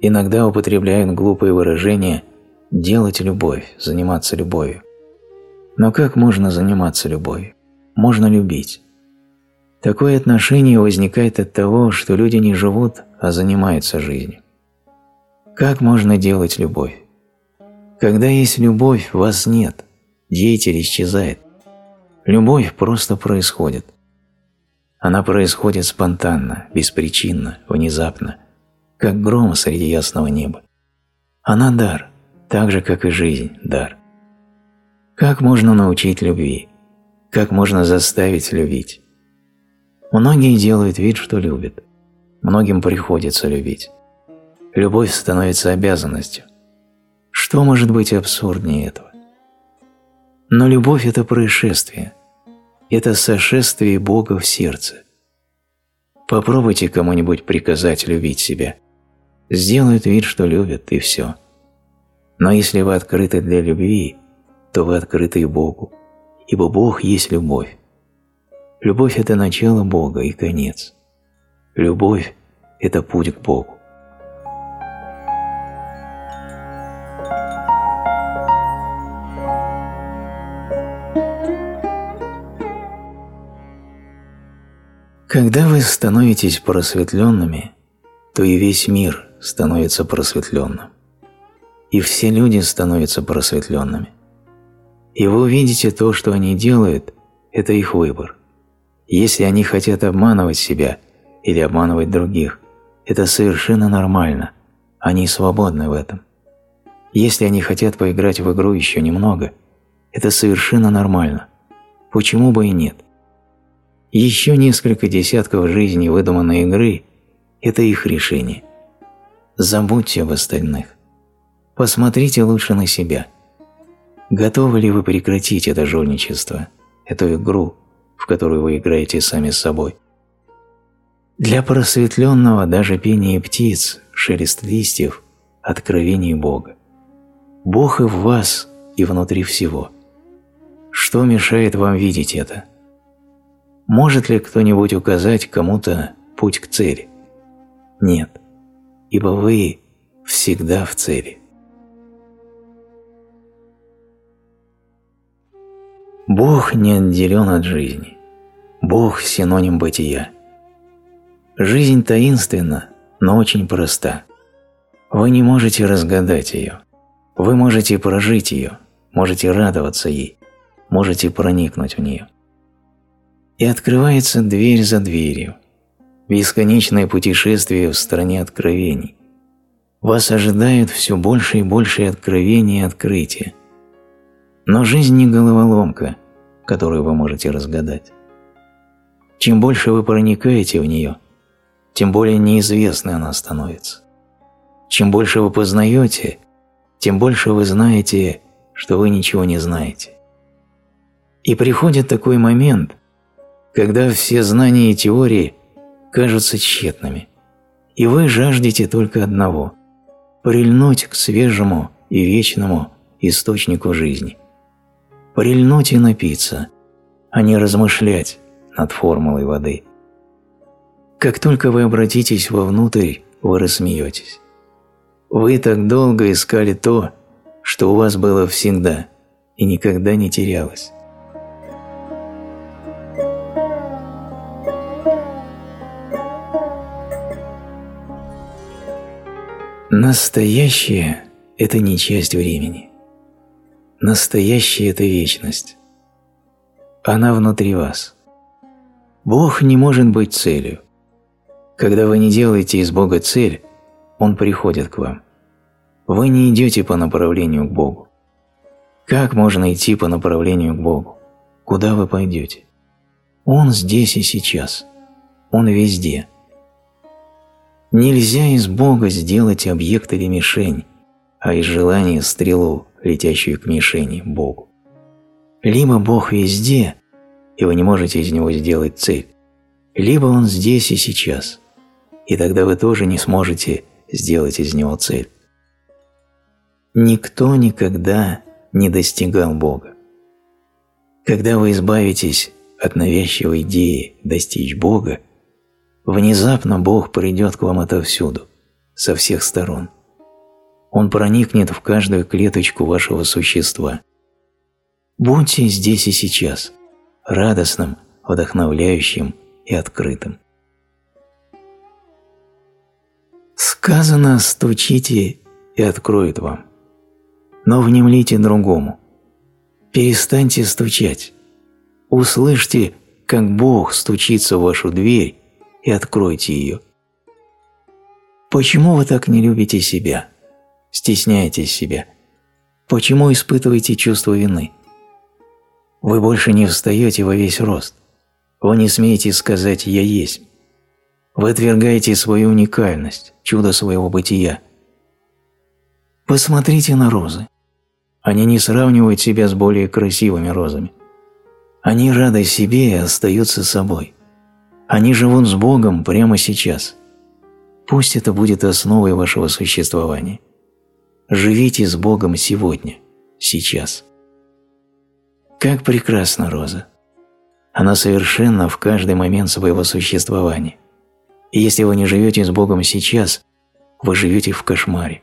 Иногда употребляют глупые выражения «делать любовь», «заниматься любовью». Но как можно заниматься любовью? Можно любить. Такое отношение возникает от того, что люди не живут, а занимаются жизнью. Как можно делать любовь? Когда есть любовь, вас нет, деятель исчезает. Любовь просто происходит. Она происходит спонтанно, беспричинно, внезапно, как гром среди ясного неба. Она дар, так же, как и жизнь – дар. Как можно научить любви? Как можно заставить любить? Многие делают вид, что любят. Многим приходится любить. Любовь становится обязанностью. Что может быть абсурднее этого? Но любовь – это происшествие. Это сошествие Бога в сердце. Попробуйте кому-нибудь приказать любить себя. Сделают вид, что любят, и все. Но если вы открыты для любви, то вы открыты и Богу, ибо Бог есть любовь. Любовь – это начало Бога и конец. Любовь – это путь к Богу. Когда вы становитесь просветленными, то и весь мир становится просветленным. И все люди становятся просветленными. И вы увидите то, что они делают, это их выбор – если они хотят обманывать себя или обманывать других, это совершенно нормально, они свободны в этом. Если они хотят поиграть в игру еще немного, это совершенно нормально. Почему бы и нет? Еще несколько десятков жизней выдуманной игры – это их решение. Забудьте об остальных. Посмотрите лучше на себя. Готовы ли вы прекратить это жульничество, эту игру – в которую вы играете сами с собой. Для просветленного даже пение птиц, шелест листьев – откровение Бога. Бог и в вас, и внутри всего. Что мешает вам видеть это? Может ли кто-нибудь указать кому-то путь к цели? Нет, ибо вы всегда в цели. Бог не отделен от жизни. Бог – синоним бытия. Жизнь таинственна, но очень проста. Вы не можете разгадать ее. Вы можете прожить ее, можете радоваться ей, можете проникнуть в нее. И открывается дверь за дверью. Бесконечное путешествие в стране откровений. Вас ожидают все больше и больше откровений и открытия – но жизнь не головоломка, которую вы можете разгадать. Чем больше вы проникаете в нее, тем более неизвестной она становится. Чем больше вы познаете, тем больше вы знаете, что вы ничего не знаете. И приходит такой момент, когда все знания и теории кажутся тщетными, и вы жаждете только одного – прильнуть к свежему и вечному источнику жизни – прильнуть и напиться, а не размышлять над формулой воды. Как только вы обратитесь вовнутрь, вы рассмеетесь. Вы так долго искали то, что у вас было всегда и никогда не терялось. Настоящее – это не часть времени. Настоящая – это вечность. Она внутри вас. Бог не может быть целью. Когда вы не делаете из Бога цель, Он приходит к вам. Вы не идете по направлению к Богу. Как можно идти по направлению к Богу? Куда вы пойдете? Он здесь и сейчас. Он везде. Нельзя из Бога сделать объект или мишень, а из желания стрелу летящую к мишени, Богу. Либо Бог везде, и вы не можете из него сделать цель, либо Он здесь и сейчас, и тогда вы тоже не сможете сделать из него цель. Никто никогда не достигал Бога. Когда вы избавитесь от навязчивой идеи достичь Бога, внезапно Бог придет к вам отовсюду, со всех сторон – он проникнет в каждую клеточку вашего существа. Будьте здесь и сейчас, радостным, вдохновляющим и открытым. Сказано «стучите и откроют вам». Но внемлите другому. Перестаньте стучать. Услышьте, как Бог стучится в вашу дверь и откройте ее. Почему вы так не любите себя? Стесняетесь себя? Почему испытываете чувство вины? Вы больше не встаете во весь рост. Вы не смеете сказать «я есть». Вы отвергаете свою уникальность, чудо своего бытия. Посмотрите на розы. Они не сравнивают себя с более красивыми розами. Они рады себе и остаются собой. Они живут с Богом прямо сейчас. Пусть это будет основой вашего существования. Живите с Богом сегодня, сейчас. Как прекрасна роза! Она совершенна в каждый момент своего существования. И если вы не живете с Богом сейчас, вы живете в кошмаре.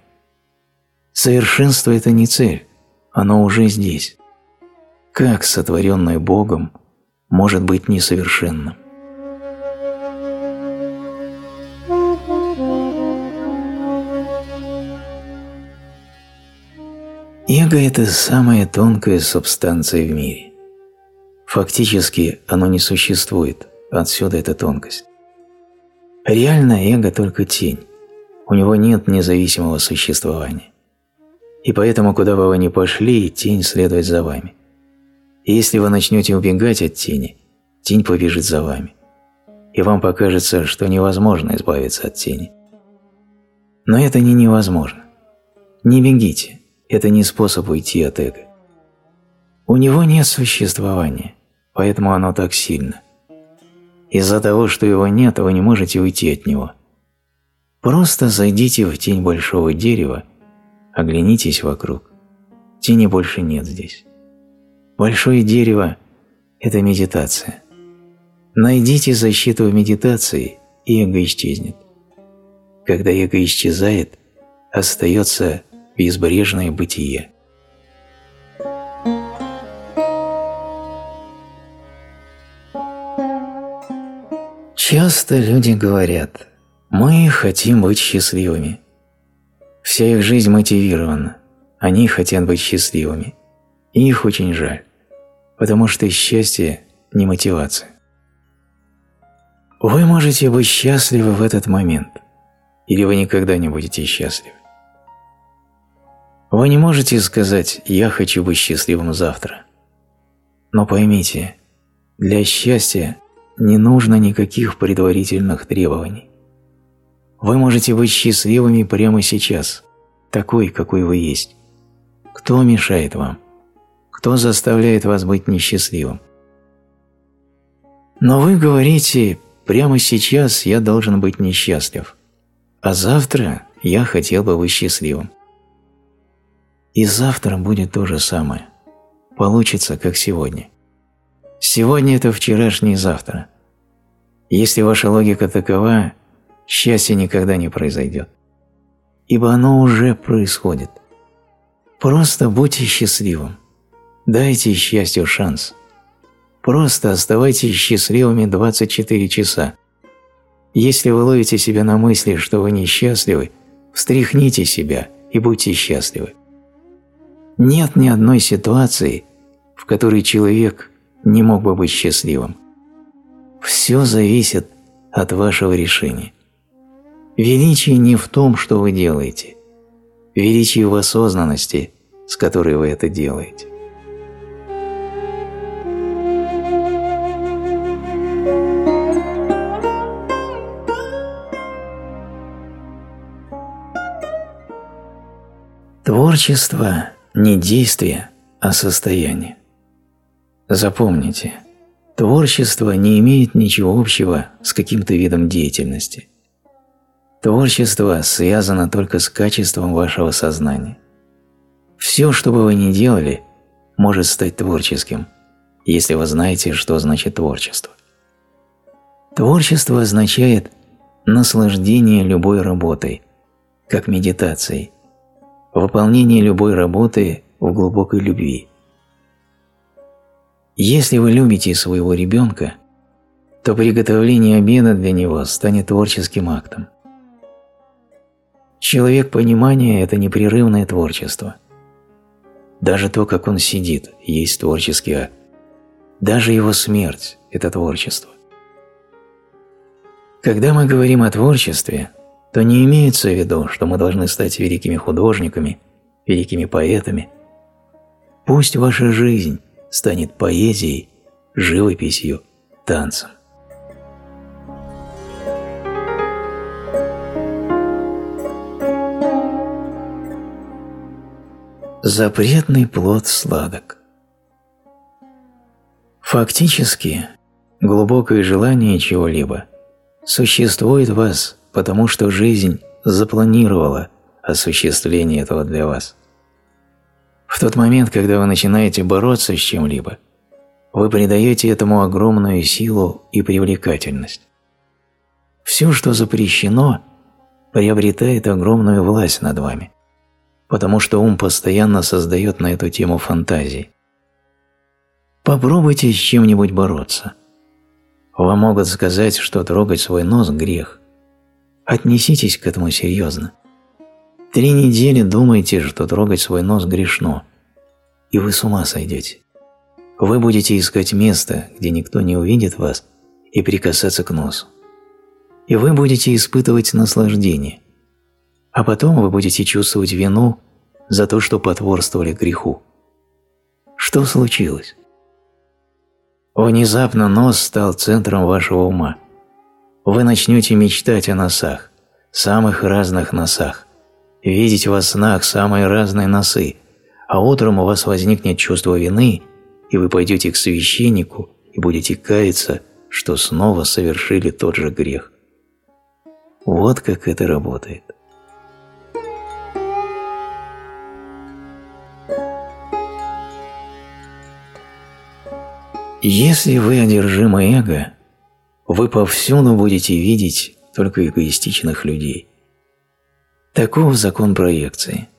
Совершенство – это не цель, оно уже здесь. Как сотворенное Богом может быть несовершенным? Эго – это самая тонкая субстанция в мире. Фактически оно не существует, отсюда эта тонкость. Реально эго только тень, у него нет независимого существования. И поэтому, куда бы вы ни пошли, тень следует за вами. И если вы начнете убегать от тени, тень побежит за вами. И вам покажется, что невозможно избавиться от тени. Но это не невозможно. Не бегите, это не способ уйти от эго. У него нет существования, поэтому оно так сильно. Из-за того, что его нет, вы не можете уйти от него. Просто зайдите в тень большого дерева, оглянитесь вокруг. Тени больше нет здесь. Большое дерево – это медитация. Найдите защиту в медитации, и эго исчезнет. Когда эго исчезает, остается безбрежное бытие. Часто люди говорят «мы хотим быть счастливыми». Вся их жизнь мотивирована, они хотят быть счастливыми, и их очень жаль, потому что счастье – не мотивация. Вы можете быть счастливы в этот момент, или вы никогда не будете счастливы. Вы не можете сказать «я хочу быть счастливым завтра». Но поймите, для счастья не нужно никаких предварительных требований. Вы можете быть счастливыми прямо сейчас, такой, какой вы есть. Кто мешает вам? Кто заставляет вас быть несчастливым? Но вы говорите, прямо сейчас я должен быть несчастлив, а завтра я хотел бы быть счастливым. И завтра будет то же самое. Получится, как сегодня. Сегодня – это вчерашний завтра. Если ваша логика такова, счастье никогда не произойдет. Ибо оно уже происходит. Просто будьте счастливым. Дайте счастью шанс. Просто оставайтесь счастливыми 24 часа. Если вы ловите себя на мысли, что вы несчастливы, встряхните себя и будьте счастливы. Нет ни одной ситуации, в которой человек не мог бы быть счастливым. Все зависит от вашего решения. Величие не в том, что вы делаете. Величие в осознанности, с которой вы это делаете. Творчество не действие, а состояние. Запомните, творчество не имеет ничего общего с каким-то видом деятельности. Творчество связано только с качеством вашего сознания. Все, что бы вы ни делали, может стать творческим, если вы знаете, что значит творчество. Творчество означает наслаждение любой работой, как медитацией, выполнение любой работы в глубокой любви. Если вы любите своего ребенка, то приготовление обеда для него станет творческим актом. Человек понимания – это непрерывное творчество. Даже то, как он сидит, есть творческий акт. Даже его смерть – это творчество. Когда мы говорим о творчестве, то не имеется в виду, что мы должны стать великими художниками, великими поэтами. Пусть ваша жизнь станет поэзией, живописью, танцем. Запретный плод сладок. Фактически, глубокое желание чего-либо существует в вас, потому что жизнь запланировала осуществление этого для вас. В тот момент, когда вы начинаете бороться с чем-либо, вы придаете этому огромную силу и привлекательность. Все, что запрещено, приобретает огромную власть над вами потому что ум постоянно создает на эту тему фантазии. Попробуйте с чем-нибудь бороться. Вам могут сказать, что трогать свой нос – грех. Отнеситесь к этому серьезно. Три недели думайте, что трогать свой нос грешно, и вы с ума сойдете. Вы будете искать место, где никто не увидит вас, и прикасаться к носу. И вы будете испытывать наслаждение – а потом вы будете чувствовать вину за то, что потворствовали греху. Что случилось? Внезапно нос стал центром вашего ума. Вы начнете мечтать о носах, самых разных носах, видеть во снах самые разные носы, а утром у вас возникнет чувство вины, и вы пойдете к священнику и будете каяться, что снова совершили тот же грех. Вот как это работает. Если вы одержимы эго, вы повсюду будете видеть только эгоистичных людей. Таков закон проекции.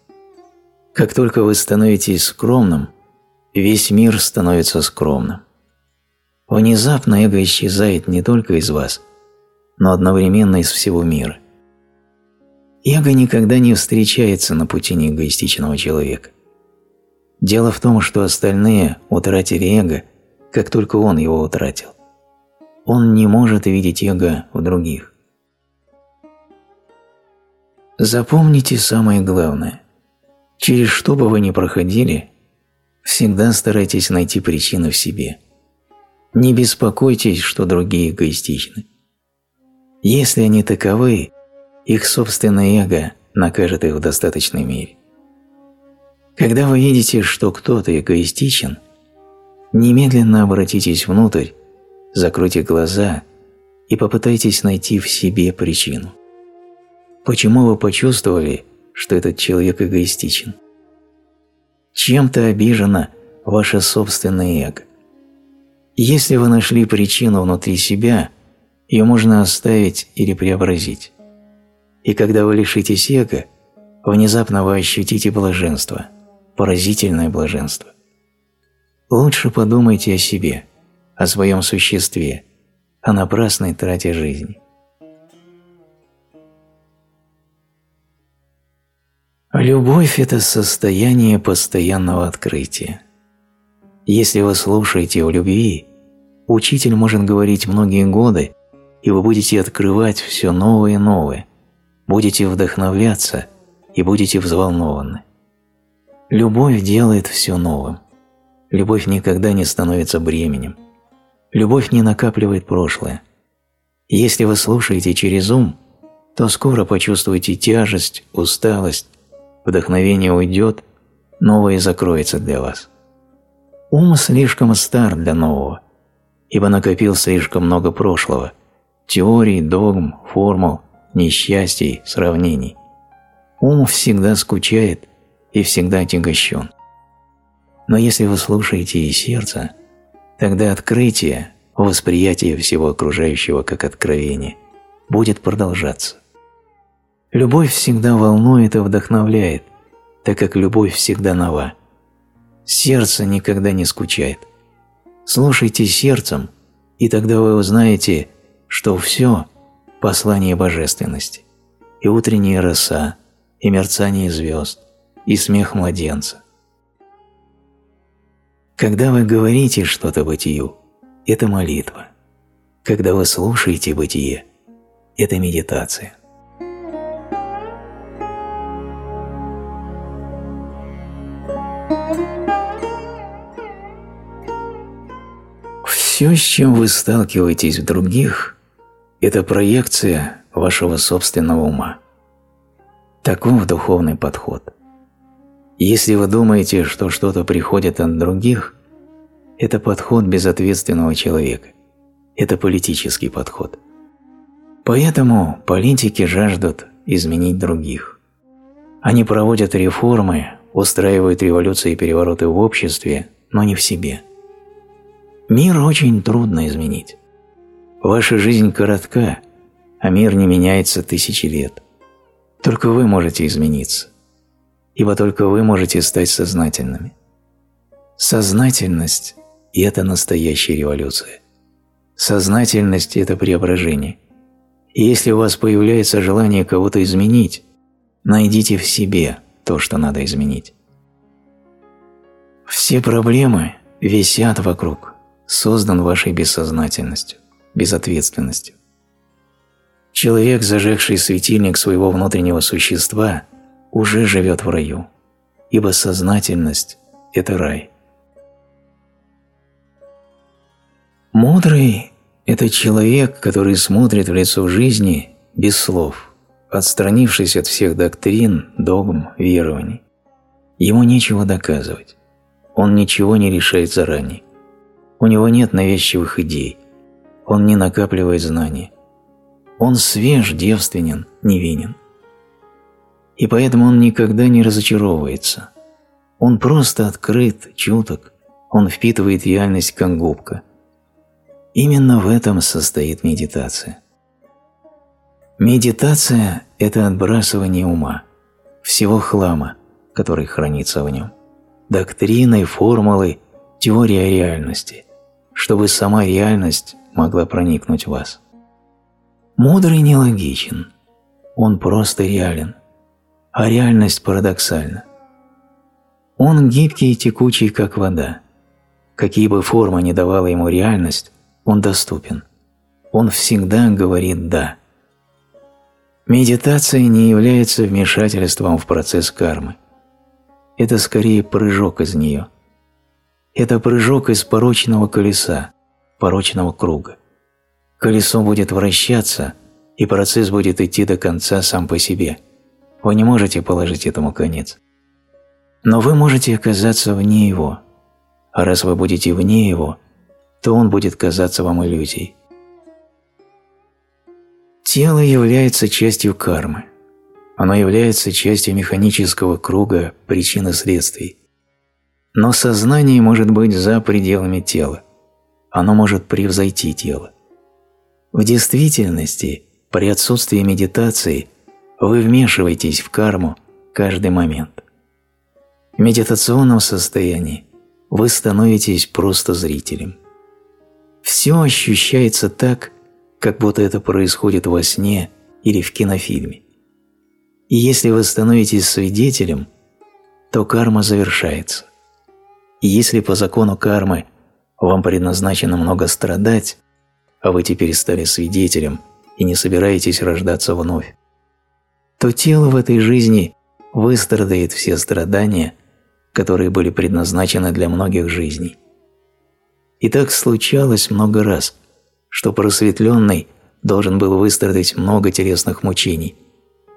Как только вы становитесь скромным, весь мир становится скромным. Внезапно эго исчезает не только из вас, но одновременно из всего мира. Эго никогда не встречается на пути неэгоистичного человека. Дело в том, что остальные утратили эго как только он его утратил. Он не может видеть эго в других. Запомните самое главное. Через что бы вы ни проходили, всегда старайтесь найти причины в себе. Не беспокойтесь, что другие эгоистичны. Если они таковы, их собственное эго накажет их в достаточной мере. Когда вы видите, что кто-то эгоистичен – Немедленно обратитесь внутрь, закройте глаза и попытайтесь найти в себе причину. Почему вы почувствовали, что этот человек эгоистичен? Чем-то обижено ваше собственное эго. Если вы нашли причину внутри себя, ее можно оставить или преобразить. И когда вы лишитесь эго, внезапно вы ощутите блаженство, поразительное блаженство. Лучше подумайте о себе, о своем существе, о напрасной трате жизни. Любовь – это состояние постоянного открытия. Если вы слушаете о любви, учитель может говорить многие годы, и вы будете открывать все новое и новое, будете вдохновляться и будете взволнованы. Любовь делает все новым. Любовь никогда не становится бременем. Любовь не накапливает прошлое. Если вы слушаете через ум, то скоро почувствуете тяжесть, усталость, вдохновение уйдет, новое закроется для вас. Ум слишком стар для нового, ибо накопил слишком много прошлого, теорий, догм, формул, несчастий, сравнений. Ум всегда скучает и всегда отягощен. Но если вы слушаете и сердце, тогда открытие, восприятие всего окружающего как откровение, будет продолжаться. Любовь всегда волнует и вдохновляет, так как любовь всегда нова. Сердце никогда не скучает. Слушайте сердцем, И тогда вы узнаете, что все – послание божественности, и утренняя роса, и мерцание звезд, и смех младенца. Когда вы говорите что-то бытию, это молитва. Когда вы слушаете бытие, это медитация. Все, с чем вы сталкиваетесь в других, это проекция вашего собственного ума. Таков духовный подход. Если вы думаете, что что-то приходит от других, это подход безответственного человека. Это политический подход. Поэтому политики жаждут изменить других. Они проводят реформы, устраивают революции и перевороты в обществе, но не в себе. Мир очень трудно изменить. Ваша жизнь коротка, а мир не меняется тысячи лет. Только вы можете измениться, ибо только вы можете стать сознательными. Сознательность – и это настоящая революция. Сознательность – это преображение. И если у вас появляется желание кого-то изменить, найдите в себе то, что надо изменить. Все проблемы висят вокруг создан вашей бессознательностью, безответственностью. Человек, зажегший светильник своего внутреннего существа, уже живет в раю, ибо сознательность – это рай. Мудрый – это человек, который смотрит в лицо жизни без слов, отстранившись от всех доктрин, догм, верований. Ему нечего доказывать, он ничего не решает заранее. У него нет навязчивых идей. Он не накапливает знаний. Он свеж, девственен, невинен. И поэтому он никогда не разочаровывается. Он просто открыт, чуток, он впитывает реальность как губка. Именно в этом состоит медитация. Медитация – это отбрасывание ума, всего хлама, который хранится в нем, доктрины, формулы, теория реальности – чтобы сама реальность могла проникнуть в вас. Мудрый нелогичен, он просто реален, а реальность парадоксальна. Он гибкий и текучий, как вода. Какие бы формы ни давала ему реальность, он доступен. Он всегда говорит «да». Медитация не является вмешательством в процесс кармы. Это скорее прыжок из нее – это прыжок из порочного колеса, порочного круга. Колесо будет вращаться, и процесс будет идти до конца сам по себе. Вы не можете положить этому конец. Но вы можете оказаться вне его. А раз вы будете вне его, то он будет казаться вам иллюзией. Тело является частью кармы. Оно является частью механического круга причин и следствий. Но сознание может быть за пределами тела. Оно может превзойти тело. В действительности, при отсутствии медитации, вы вмешиваетесь в карму каждый момент. В медитационном состоянии вы становитесь просто зрителем. Все ощущается так, как будто это происходит во сне или в кинофильме. И если вы становитесь свидетелем, то карма завершается. И если по закону кармы вам предназначено много страдать, а вы теперь стали свидетелем и не собираетесь рождаться вновь, то тело в этой жизни выстрадает все страдания, которые были предназначены для многих жизней. И так случалось много раз, что просветленный должен был выстрадать много телесных мучений,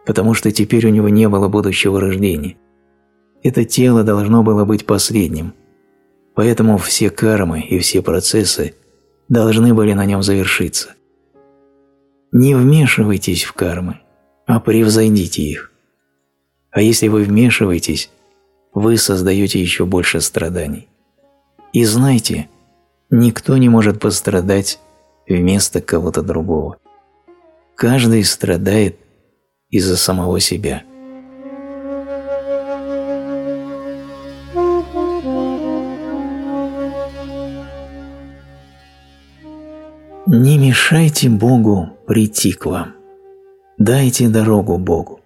потому что теперь у него не было будущего рождения. Это тело должно было быть последним – Поэтому все кармы и все процессы должны были на нем завершиться. Не вмешивайтесь в кармы, а превзойдите их. А если вы вмешиваетесь, вы создаете еще больше страданий. И знайте, никто не может пострадать вместо кого-то другого. Каждый страдает из-за самого себя. Не мешайте Богу прийти к вам. Дайте дорогу Богу,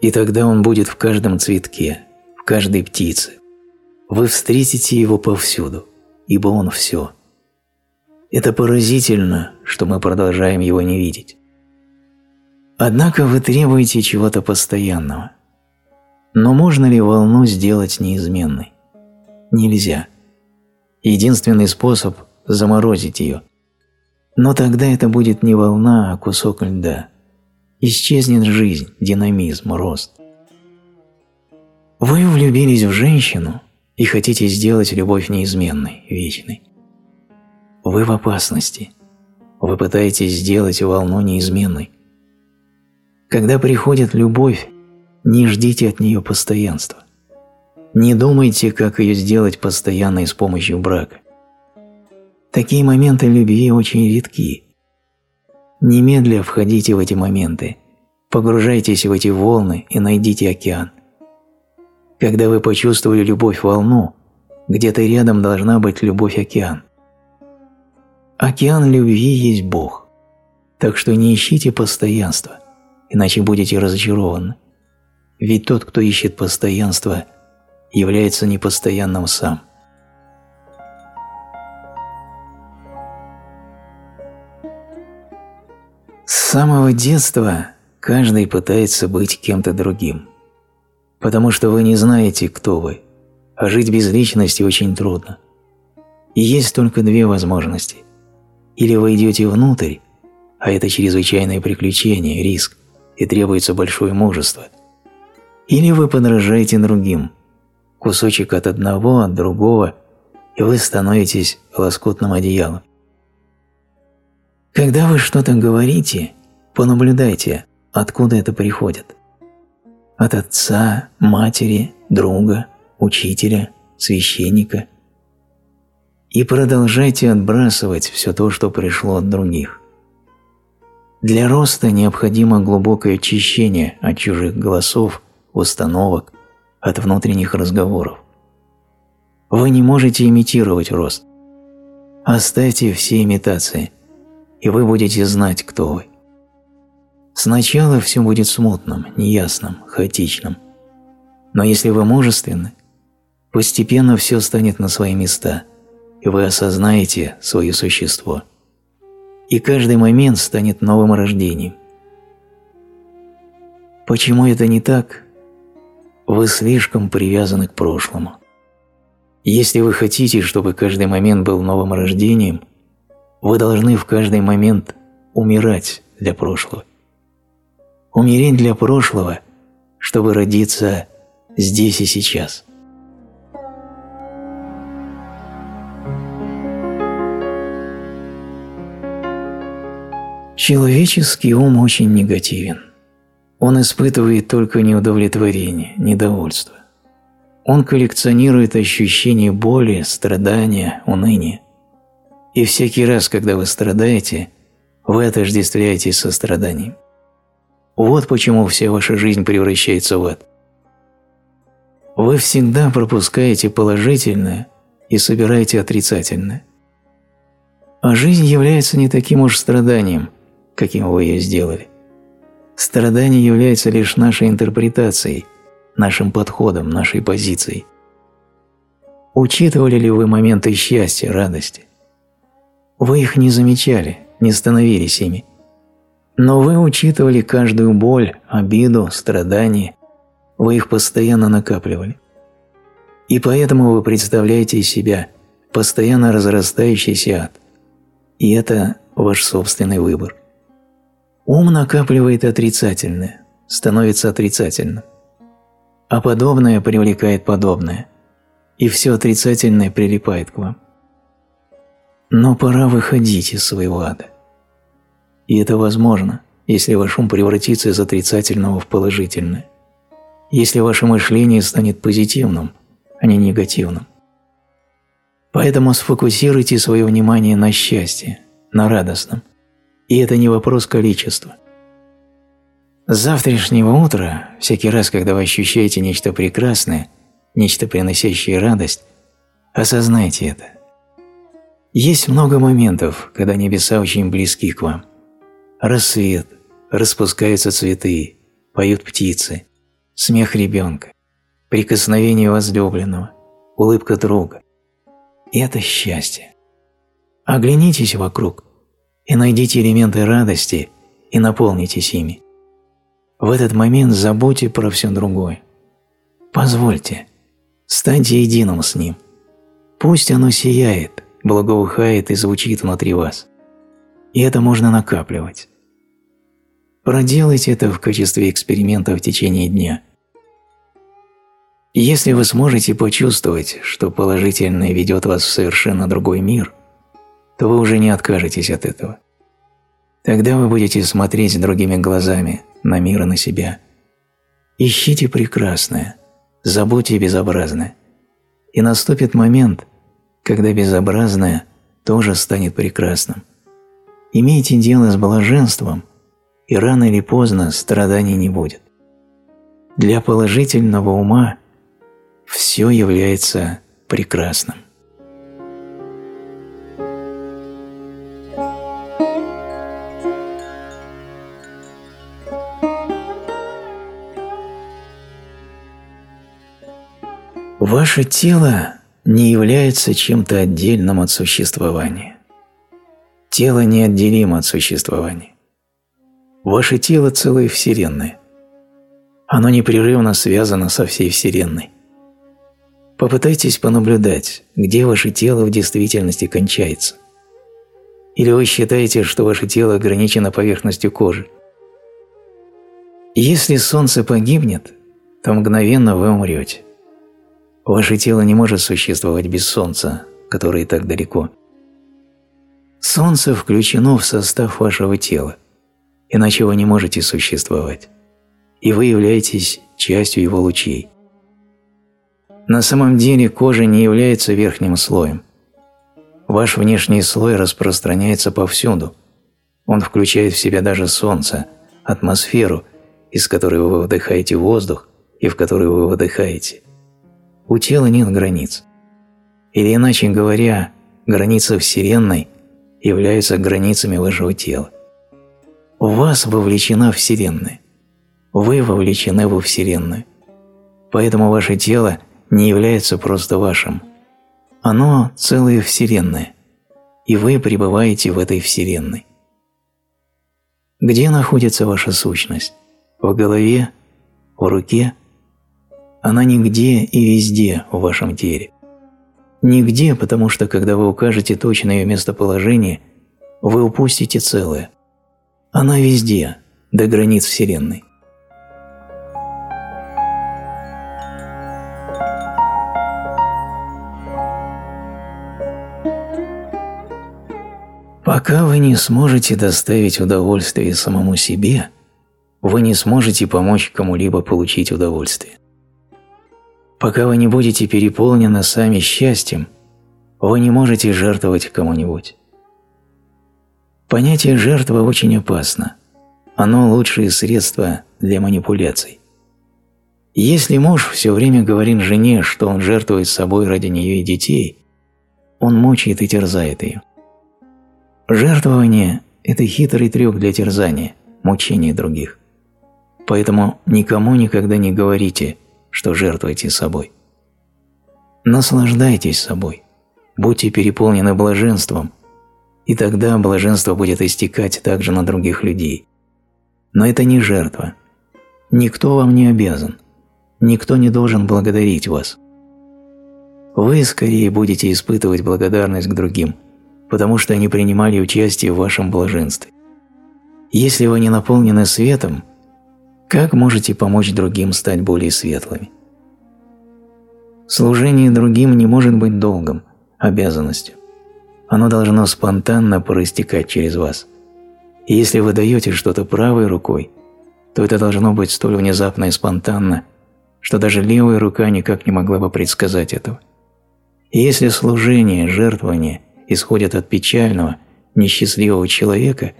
и тогда Он будет в каждом цветке, в каждой птице. Вы встретите Его повсюду, ибо Он все. Это поразительно, что мы продолжаем Его не видеть. Однако вы требуете чего-то постоянного. Но можно ли волну сделать неизменной? Нельзя. Единственный способ – заморозить ее. Но тогда это будет не волна, а кусок льда. Исчезнет жизнь, динамизм, рост. Вы влюбились в женщину и хотите сделать любовь неизменной, вечной. Вы в опасности. Вы пытаетесь сделать волну неизменной. Когда приходит любовь, не ждите от нее постоянства. Не думайте, как ее сделать постоянной с помощью брака. Такие моменты любви очень редки. Немедля входите в эти моменты, погружайтесь в эти волны и найдите океан. Когда вы почувствовали любовь-волну, где-то рядом должна быть любовь-океан. Океан любви есть Бог, так что не ищите постоянства, иначе будете разочарованы. Ведь тот, кто ищет постоянство, является непостоянным сам. С самого детства каждый пытается быть кем-то другим, потому что вы не знаете, кто вы, а жить без личности очень трудно. И есть только две возможности. Или вы идете внутрь, а это чрезвычайное приключение, риск, и требуется большое мужество. Или вы подражаете другим, кусочек от одного, от другого, и вы становитесь лоскутным одеялом. Когда вы что-то говорите, понаблюдайте, откуда это приходит. От отца, матери, друга, учителя, священника. И продолжайте отбрасывать все то, что пришло от других. Для роста необходимо глубокое очищение от чужих голосов, установок, от внутренних разговоров. Вы не можете имитировать рост. Оставьте все имитации – и вы будете знать, кто вы. Сначала все будет смутным, неясным, хаотичным. Но если вы мужественны, постепенно все станет на свои места, и вы осознаете свое существо. И каждый момент станет новым рождением. Почему это не так? Вы слишком привязаны к прошлому. Если вы хотите, чтобы каждый момент был новым рождением – вы должны в каждый момент умирать для прошлого. Умереть для прошлого, чтобы родиться здесь и сейчас. Человеческий ум очень негативен. Он испытывает только неудовлетворение, недовольство. Он коллекционирует ощущения боли, страдания, уныния. И всякий раз, когда вы страдаете, вы отождествляетесь со страданием. Вот почему вся ваша жизнь превращается в ад. Вы всегда пропускаете положительное и собираете отрицательное. А жизнь является не таким уж страданием, каким вы ее сделали. Страдание является лишь нашей интерпретацией, нашим подходом, нашей позицией. Учитывали ли вы моменты счастья, радости? Вы их не замечали, не становились ими. Но вы учитывали каждую боль, обиду, страдание. Вы их постоянно накапливали. И поэтому вы представляете из себя постоянно разрастающийся ад. И это ваш собственный выбор. Ум накапливает отрицательное, становится отрицательным. А подобное привлекает подобное. И все отрицательное прилипает к вам. Но пора выходить из своего ада. И это возможно, если ваш ум превратится из отрицательного в положительное. Если ваше мышление станет позитивным, а не негативным. Поэтому сфокусируйте свое внимание на счастье, на радостном. И это не вопрос количества. С завтрашнего утра, всякий раз, когда вы ощущаете нечто прекрасное, нечто приносящее радость, осознайте это Есть много моментов, когда небеса очень близки к вам. Рассвет, распускаются цветы, поют птицы, смех ребенка, прикосновение возлюбленного, улыбка друга. И это счастье. Оглянитесь вокруг и найдите элементы радости и наполнитесь ими. В этот момент забудьте про все другое. Позвольте, станьте единым с ним. Пусть оно сияет, благоухает и звучит внутри вас. И это можно накапливать. Проделайте это в качестве эксперимента в течение дня. Если вы сможете почувствовать, что положительное ведет вас в совершенно другой мир, то вы уже не откажетесь от этого. Тогда вы будете смотреть другими глазами на мир и на себя. Ищите прекрасное, забудьте безобразное. И наступит момент, когда безобразное тоже станет прекрасным. Имейте дело с блаженством, и рано или поздно страданий не будет. Для положительного ума все является прекрасным. Ваше тело не является чем-то отдельным от существования. Тело неотделимо от существования. Ваше тело – целая Вселенная. Оно непрерывно связано со всей Вселенной. Попытайтесь понаблюдать, где ваше тело в действительности кончается. Или вы считаете, что ваше тело ограничено поверхностью кожи? Если солнце погибнет, то мгновенно вы умрете. Ваше тело не может существовать без Солнца, которое так далеко. Солнце включено в состав вашего тела, иначе вы не можете существовать, и вы являетесь частью его лучей. На самом деле кожа не является верхним слоем. Ваш внешний слой распространяется повсюду. Он включает в себя даже Солнце, атмосферу, из которой вы вдыхаете воздух и в которой вы выдыхаете. У тела нет границ. Или иначе говоря, границы Вселенной являются границами вашего тела. В вас вовлечена Вселенная. Вы вовлечены во Вселенную. Поэтому ваше тело не является просто вашим. Оно – целая Вселенная, и вы пребываете в этой Вселенной. Где находится ваша сущность? В голове? В руке? Она нигде и везде в вашем теле. Нигде, потому что когда вы укажете точное ее местоположение, вы упустите целое. Она везде, до границ Вселенной. Пока вы не сможете доставить удовольствие самому себе, вы не сможете помочь кому-либо получить удовольствие. Пока вы не будете переполнены сами счастьем, вы не можете жертвовать кому-нибудь. Понятие жертвы очень опасно. Оно лучшее средство для манипуляций. Если муж все время говорит жене, что он жертвует собой ради нее и детей, он мучает и терзает ее. Жертвование – это хитрый трюк для терзания, мучения других. Поэтому никому никогда не говорите – что жертвуете собой. Наслаждайтесь собой, будьте переполнены блаженством, и тогда блаженство будет истекать также на других людей. Но это не жертва. Никто вам не обязан, никто не должен благодарить вас. Вы скорее будете испытывать благодарность к другим, потому что они принимали участие в вашем блаженстве. Если вы не наполнены светом, как можете помочь другим стать более светлыми? Служение другим не может быть долгом, обязанностью. Оно должно спонтанно проистекать через вас. И если вы даете что-то правой рукой, то это должно быть столь внезапно и спонтанно, что даже левая рука никак не могла бы предсказать этого. И если служение, жертвование исходят от печального, несчастливого человека,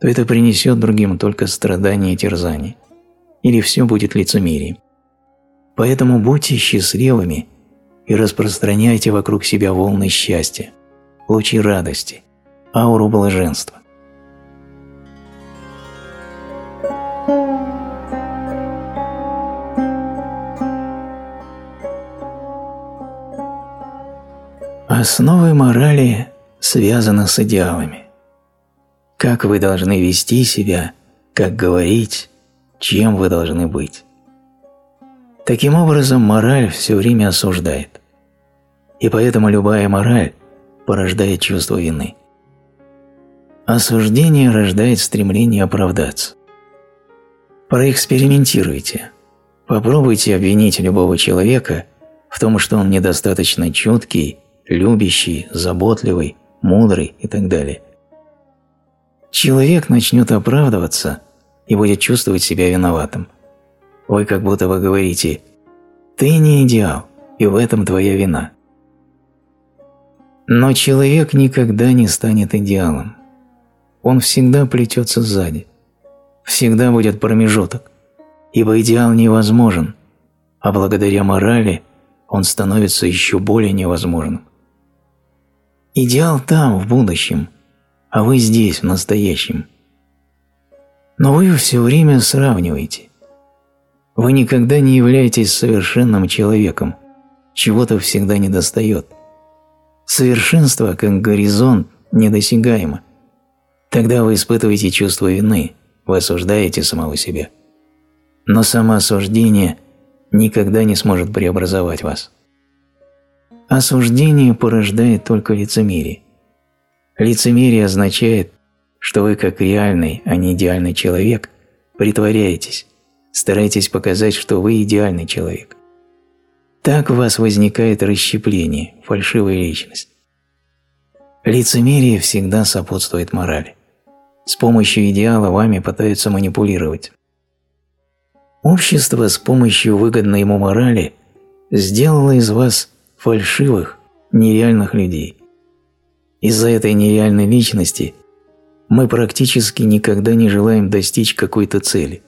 то это принесет другим только страдания и терзания или все будет лицемерием. Поэтому будьте счастливыми и распространяйте вокруг себя волны счастья. лучи радости, ауру блаженства. Основы морали связаны с идеалами. Как вы должны вести себя, как говорить, чем вы должны быть. Таким образом, мораль все время осуждает. И поэтому любая мораль порождает чувство вины. Осуждение рождает стремление оправдаться. Проэкспериментируйте. Попробуйте обвинить любого человека в том, что он недостаточно чуткий, любящий, заботливый, мудрый и так далее. Человек начнет оправдываться и будет чувствовать себя виноватым. Вы как будто вы говорите «ты не идеал, и в этом твоя вина». Но человек никогда не станет идеалом. Он всегда плетется сзади. Всегда будет промежуток, ибо идеал невозможен, а благодаря морали он становится еще более невозможным. Идеал там, в будущем, а вы здесь, в настоящем. Но вы все время сравниваете. Вы никогда не являетесь совершенным человеком, чего-то всегда недостает. Совершенство, как горизонт, недосягаемо. Тогда вы испытываете чувство вины, вы осуждаете самого себя. Но самоосуждение никогда не сможет преобразовать вас. Осуждение порождает только лицемерие. Лицемерие означает, что вы как реальный, а не идеальный человек притворяетесь, стараетесь показать, что вы идеальный человек. Так у вас возникает расщепление, фальшивая личность. Лицемерие всегда сопутствует морали. С помощью идеала вами пытаются манипулировать. Общество с помощью выгодной ему морали сделало из вас фальшивых, нереальных людей. Из-за этой нереальной личности мы практически никогда не желаем достичь какой-то цели,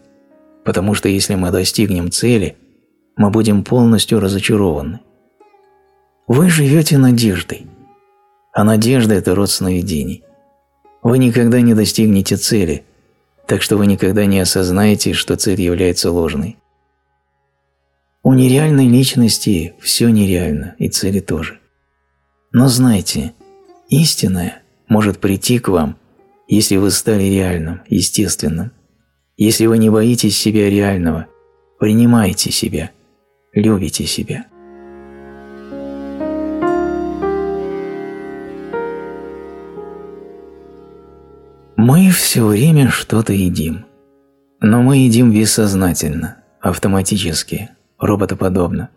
потому что если мы достигнем цели, мы будем полностью разочарованы. Вы живете надеждой, а надежда – это род сновидений. Вы никогда не достигнете цели, так что вы никогда не осознаете, что цель является ложной. У нереальной личности все нереально, и цели тоже. Но знайте, истинное может прийти к вам, если вы стали реальным, естественным. Если вы не боитесь себя реального, принимайте себя, любите себя. Мы все время что-то едим. Но мы едим бессознательно, автоматически, роботоподобно.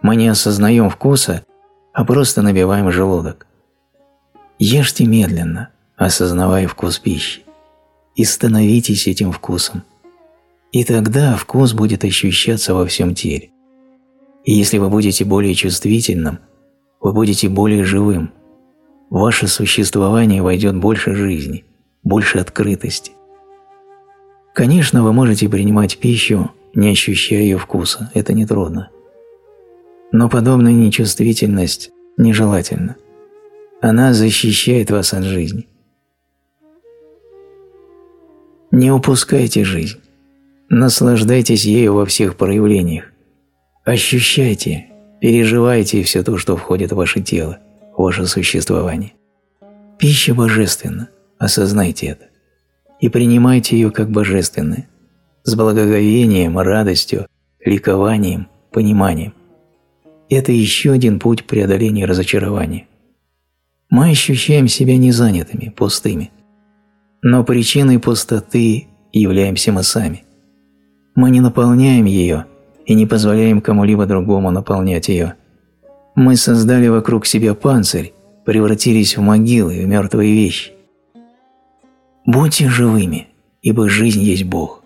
Мы не осознаем вкуса, а просто набиваем желудок. Ешьте медленно, осознавая вкус пищи, и становитесь этим вкусом. И тогда вкус будет ощущаться во всем теле. И если вы будете более чувствительным, вы будете более живым. Ваше существование войдет больше жизни, больше открытости. Конечно, вы можете принимать пищу не ощущая ее вкуса, это нетрудно. Но подобная нечувствительность нежелательна. Она защищает вас от жизни. Не упускайте жизнь. Наслаждайтесь ею во всех проявлениях. Ощущайте, переживайте все то, что входит в ваше тело, в ваше существование. Пища божественна, осознайте это. И принимайте ее как божественное с благоговением, радостью, ликованием, пониманием. Это еще один путь преодоления разочарования. Мы ощущаем себя незанятыми, пустыми. Но причиной пустоты являемся мы сами. Мы не наполняем ее и не позволяем кому-либо другому наполнять ее. Мы создали вокруг себя панцирь, превратились в могилы, в мертвые вещи. Будьте живыми, ибо жизнь есть Бог.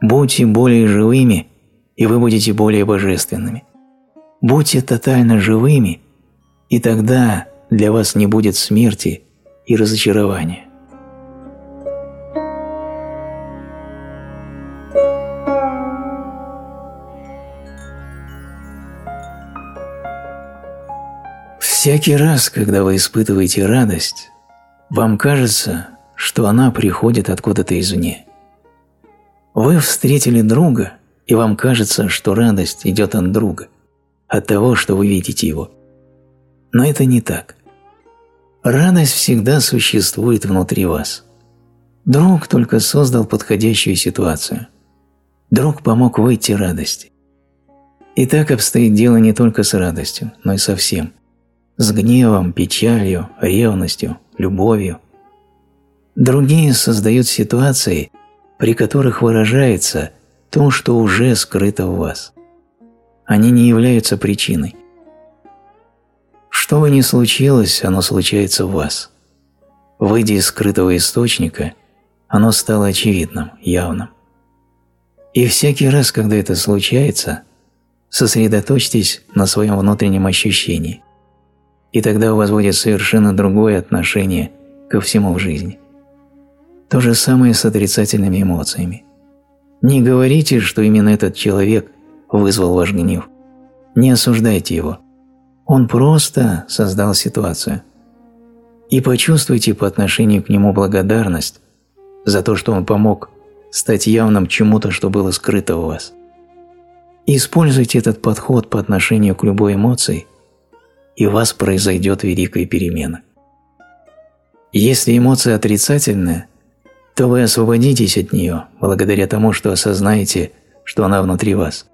Будьте более живыми, и вы будете более божественными. Будьте тотально живыми, и тогда для вас не будет смерти и разочарования. Всякий раз, когда вы испытываете радость, вам кажется, что она приходит откуда-то извне. Вы встретили друга, и вам кажется, что радость идет от друга, от того, что вы видите его. Но это не так. Радость всегда существует внутри вас. Друг только создал подходящую ситуацию. Друг помог выйти радости. И так обстоит дело не только с радостью, но и со всем. С гневом, печалью, ревностью, любовью. Другие создают ситуации, при которых выражается то, что уже скрыто в вас. Они не являются причиной. Что бы ни случилось, оно случается в вас. Выйдя из скрытого источника, оно стало очевидным, явным. И всякий раз, когда это случается, сосредоточьтесь на своем внутреннем ощущении, и тогда у вас будет совершенно другое отношение ко всему в жизни. То же самое с отрицательными эмоциями. Не говорите, что именно этот человек вызвал ваш гнев. Не осуждайте его. Он просто создал ситуацию. И почувствуйте по отношению к нему благодарность за то, что он помог стать явным чему-то, что было скрыто у вас. Используйте этот подход по отношению к любой эмоции, и у вас произойдет великая перемена. Если эмоция отрицательная, то вы освободитесь от нее благодаря тому, что осознаете, что она внутри вас.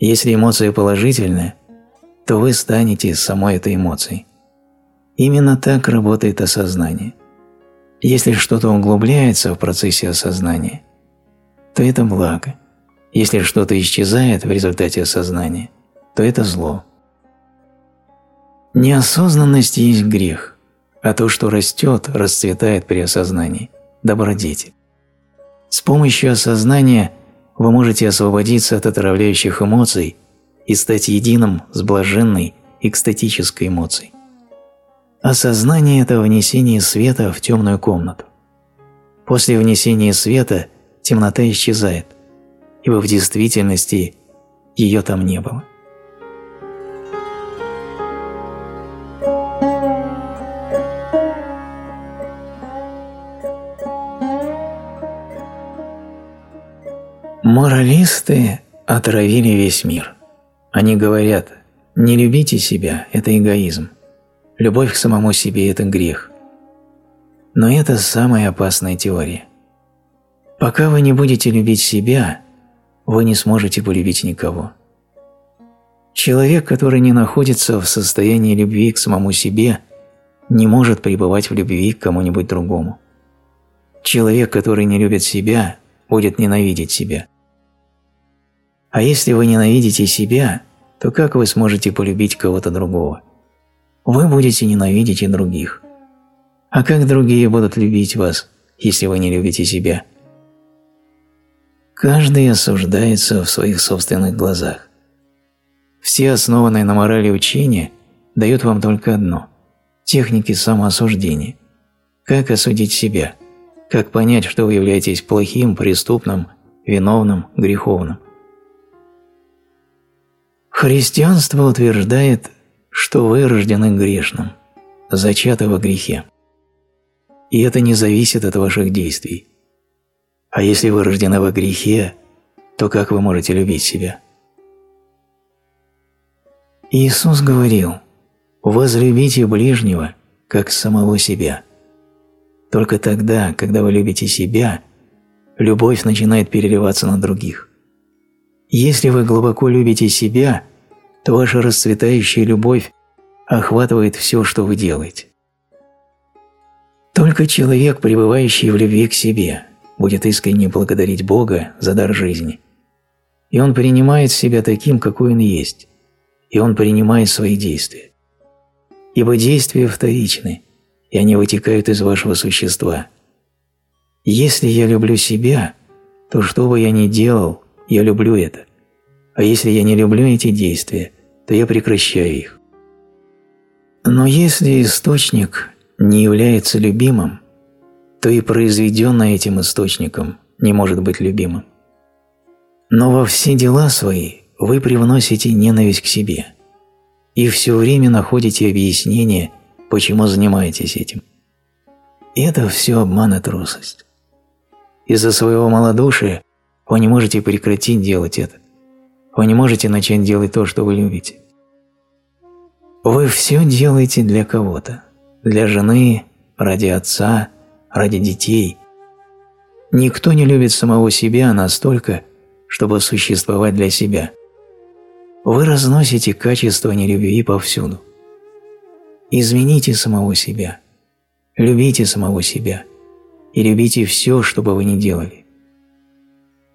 Если эмоция положительная, то вы станете самой этой эмоцией. Именно так работает осознание. Если что-то углубляется в процессе осознания, то это благо. Если что-то исчезает в результате осознания, то это зло. Неосознанность есть грех, а то, что растет, расцветает при осознании – добродетель. С помощью осознания вы можете освободиться от отравляющих эмоций и стать единым с блаженной экстатической эмоцией. Осознание – это внесение света в темную комнату. После внесения света темнота исчезает, ибо в действительности ее там не было. Моралисты отравили весь мир. Они говорят, не любите себя – это эгоизм. Любовь к самому себе – это грех. Но это самая опасная теория. Пока вы не будете любить себя, вы не сможете полюбить никого. Человек, который не находится в состоянии любви к самому себе, не может пребывать в любви к кому-нибудь другому. Человек, который не любит себя, будет ненавидеть себя. А если вы ненавидите себя, то как вы сможете полюбить кого-то другого? Вы будете ненавидеть и других. А как другие будут любить вас, если вы не любите себя? Каждый осуждается в своих собственных глазах. Все основанные на морали учения дают вам только одно – техники самоосуждения. Как осудить себя? Как понять, что вы являетесь плохим, преступным, виновным, греховным? Христианство утверждает, что вы рождены грешным, зачаты во грехе. И это не зависит от ваших действий. А если вы рождены во грехе, то как вы можете любить себя? Иисус говорил, «Возлюбите ближнего, как самого себя». Только тогда, когда вы любите себя, любовь начинает переливаться на других. Если вы глубоко любите себя – то ваша расцветающая любовь охватывает все, что вы делаете. Только человек, пребывающий в любви к себе, будет искренне благодарить Бога за дар жизни. И он принимает себя таким, какой он есть, и он принимает свои действия. Ибо действия вторичны, и они вытекают из вашего существа. Если я люблю себя, то что бы я ни делал, я люблю это. А если я не люблю эти действия, то я прекращаю их. Но если источник не является любимым, то и произведенное этим источником не может быть любимым. Но во все дела свои вы привносите ненависть к себе. и все время находите объяснение, почему занимаетесь этим. Это все обман и трусость. Из-за своего малодушия вы не можете прекратить делать это. Вы не можете начать делать то, что вы любите. Вы все делаете для кого-то. Для жены, ради отца, ради детей. Никто не любит самого себя настолько, чтобы существовать для себя. Вы разносите качество нелюбви повсюду. Измените самого себя. Любите самого себя. И любите все, что бы вы ни делали.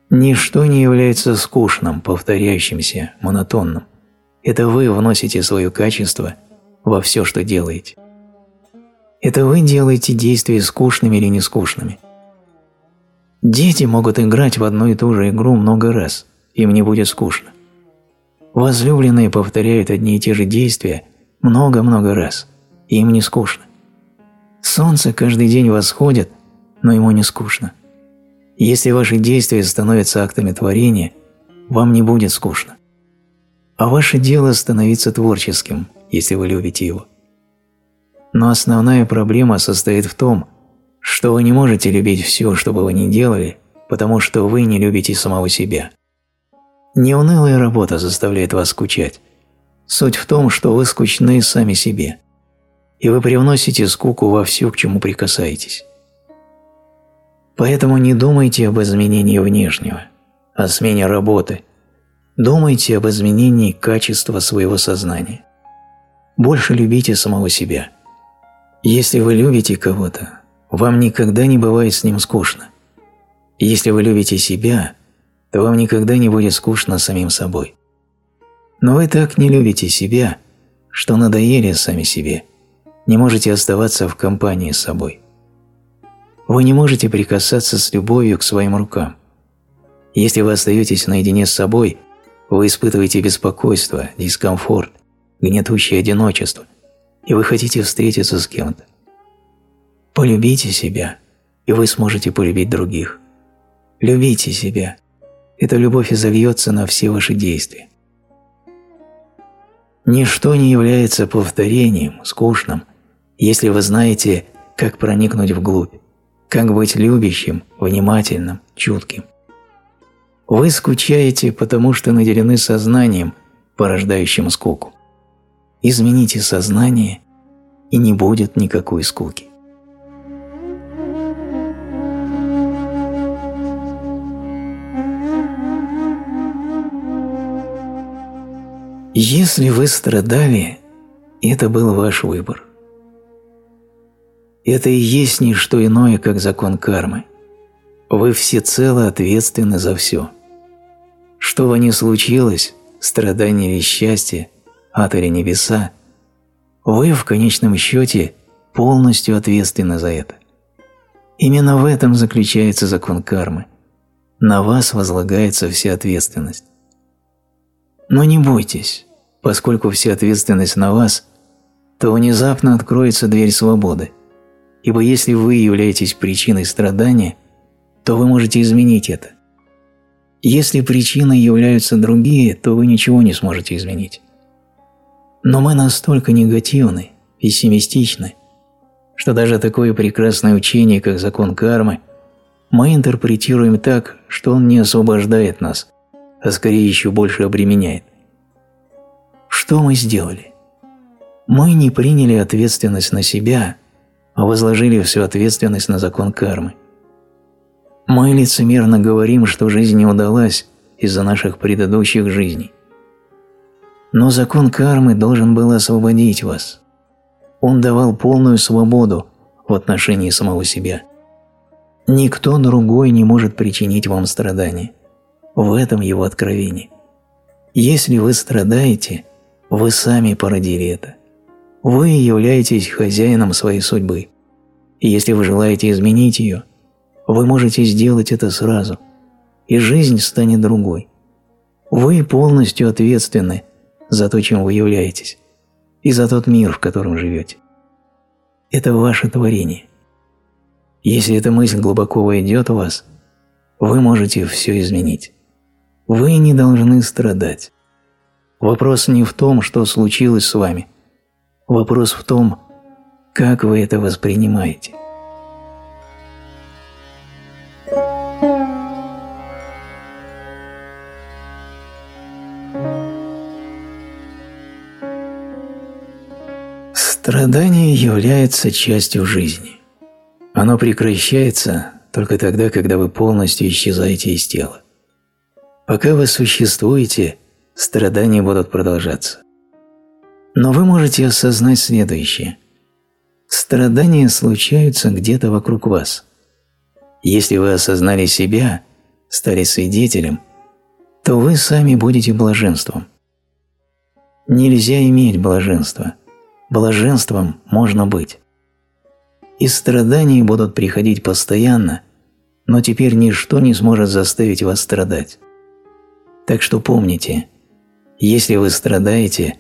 Ничто не является скучным, повторяющимся, монотонным. Это вы вносите свое качество во все, что делаете. Это вы делаете действия скучными или нескучными. Дети могут играть в одну и ту же игру много раз, им не будет скучно. Возлюбленные повторяют одни и те же действия много-много раз, и им не скучно. Солнце каждый день восходит, но ему не скучно. Если ваши действия становятся актами творения, вам не будет скучно. А ваше дело становится творческим, если вы любите его. Но основная проблема состоит в том, что вы не можете любить все, что бы вы ни делали, потому что вы не любите самого себя. Не унылая работа заставляет вас скучать. Суть в том, что вы скучны сами себе, и вы привносите скуку во все, к чему прикасаетесь. Поэтому не думайте об изменении внешнего, о смене работы. Думайте об изменении качества своего сознания. Больше любите самого себя. Если вы любите кого-то, вам никогда не бывает с ним скучно. Если вы любите себя, то вам никогда не будет скучно самим собой. Но вы так не любите себя, что надоели сами себе, не можете оставаться в компании с собой. Вы не можете прикасаться с любовью к своим рукам. Если вы остаетесь наедине с собой, вы испытываете беспокойство, дискомфорт, гнетущее одиночество, и вы хотите встретиться с кем-то. Полюбите себя, и вы сможете полюбить других. Любите себя. Эта любовь изольется на все ваши действия. Ничто не является повторением, скучным, если вы знаете, как проникнуть вглубь, как быть любящим, внимательным, чутким. Вы скучаете, потому что наделены сознанием, порождающим скуку. Измените сознание, и не будет никакой скуки. Если вы страдали, это был ваш выбор. Это и есть не что иное, как закон кармы. Вы всецело ответственны за все. Что бы ни случилось, страдание или счастье, ад или небеса, вы в конечном счете полностью ответственны за это. Именно в этом заключается закон кармы. На вас возлагается вся ответственность. Но не бойтесь, поскольку вся ответственность на вас, то внезапно откроется дверь свободы ибо если вы являетесь причиной страдания, то вы можете изменить это. Если причиной являются другие, то вы ничего не сможете изменить. Но мы настолько негативны, пессимистичны, что даже такое прекрасное учение, как закон кармы, мы интерпретируем так, что он не освобождает нас, а скорее еще больше обременяет. Что мы сделали? Мы не приняли ответственность на себя – а возложили всю ответственность на закон кармы. Мы лицемерно говорим, что жизнь не удалась из-за наших предыдущих жизней. Но закон кармы должен был освободить вас. Он давал полную свободу в отношении самого себя. Никто другой не может причинить вам страдания. В этом его откровение. Если вы страдаете, вы сами породили это. Вы являетесь хозяином своей судьбы. И если вы желаете изменить ее, вы можете сделать это сразу, и жизнь станет другой. Вы полностью ответственны за то, чем вы являетесь, и за тот мир, в котором живете. Это ваше творение. Если эта мысль глубоко войдет в вас, вы можете все изменить. Вы не должны страдать. Вопрос не в том, что случилось с вами. Вопрос в том, как вы это воспринимаете. Страдание является частью жизни. Оно прекращается только тогда, когда вы полностью исчезаете из тела. Пока вы существуете, страдания будут продолжаться. Но вы можете осознать следующее. Страдания случаются где-то вокруг вас. Если вы осознали себя, стали свидетелем, то вы сами будете блаженством. Нельзя иметь блаженство. Блаженством можно быть. И страдания будут приходить постоянно, но теперь ничто не сможет заставить вас страдать. Так что помните, если вы страдаете,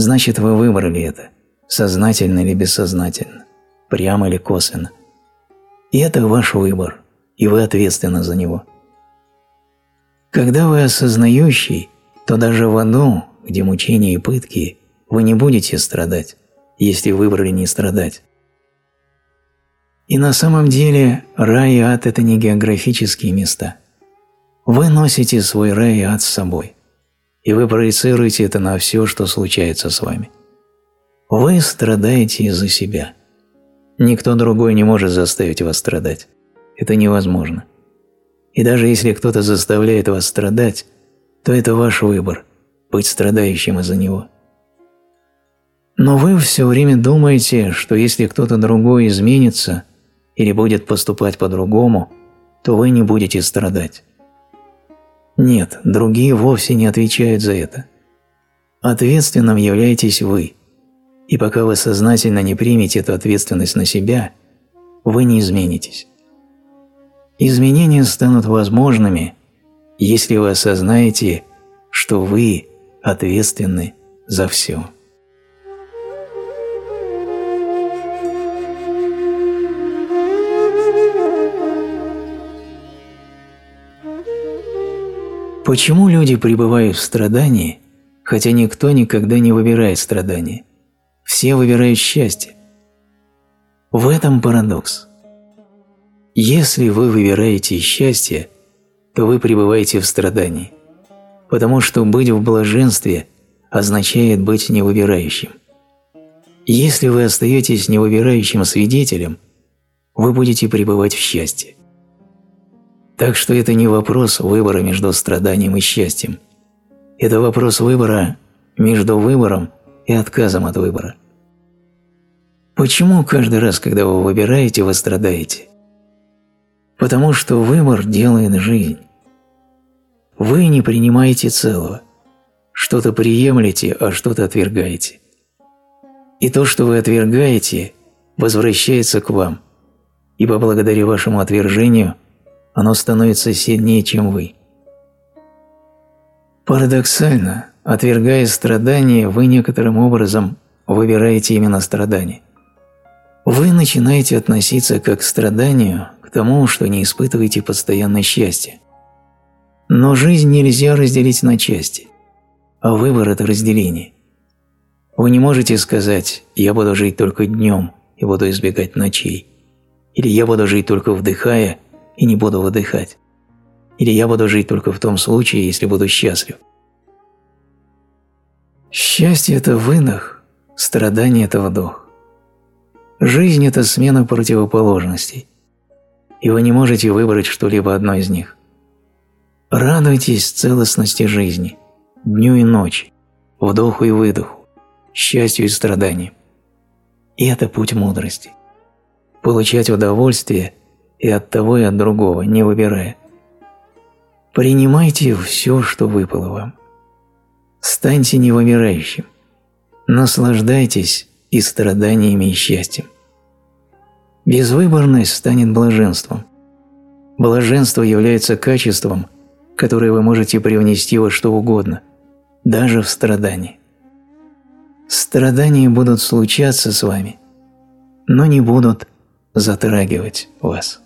значит вы выбрали это, сознательно или бессознательно, прямо или косвенно. И это ваш выбор, и вы ответственны за него. Когда вы осознающий, то даже в аду, где мучения и пытки, вы не будете страдать, если выбрали не страдать. И на самом деле рай и ад – это не географические места. Вы носите свой рай и ад с собой, и вы проецируете это на все, что случается с вами. Вы страдаете из-за себя. Никто другой не может заставить вас страдать. Это невозможно. И даже если кто-то заставляет вас страдать, то это ваш выбор – быть страдающим из-за него. Но вы все время думаете, что если кто-то другой изменится – или будет поступать по-другому, то вы не будете страдать. Нет, другие вовсе не отвечают за это. Ответственным являетесь вы, и пока вы сознательно не примете эту ответственность на себя, вы не изменитесь. Изменения станут возможными, если вы осознаете, что вы ответственны за все. Почему люди пребывают в страдании, хотя никто никогда не выбирает страдания? Все выбирают счастье. В этом парадокс. Если вы выбираете счастье, то вы пребываете в страдании, потому что быть в блаженстве означает быть невыбирающим. Если вы остаетесь невыбирающим свидетелем, вы будете пребывать в счастье. Так что это не вопрос выбора между страданием и счастьем. Это вопрос выбора между выбором и отказом от выбора. Почему каждый раз, когда вы выбираете, вы страдаете? Потому что выбор делает жизнь. Вы не принимаете целого. Что-то приемлете, а что-то отвергаете. И то, что вы отвергаете, возвращается к вам, ибо благодаря вашему отвержению – оно становится сильнее, чем вы. Парадоксально, отвергая страдания, вы некоторым образом выбираете именно страдания. Вы начинаете относиться как к страданию, к тому, что не испытываете постоянно счастье. Но жизнь нельзя разделить на части, а выбор – это разделение. Вы не можете сказать «я буду жить только днем и буду избегать ночей», или «я буду жить только вдыхая и не буду выдыхать. Или я буду жить только в том случае, если буду счастлив. Счастье – это выдох, страдание – это вдох. Жизнь – это смена противоположностей, и вы не можете выбрать что-либо одно из них. Радуйтесь целостности жизни, дню и ночи, вдоху и выдоху, счастью и страданию. И это путь мудрости. Получать удовольствие и от того, и от другого, не выбирая. Принимайте все, что выпало вам. Станьте невымирающим. Наслаждайтесь и страданиями, и счастьем. Безвыборность станет блаженством. Блаженство является качеством, которое вы можете привнести во что угодно, даже в страдания. Страдания будут случаться с вами, но не будут затрагивать вас.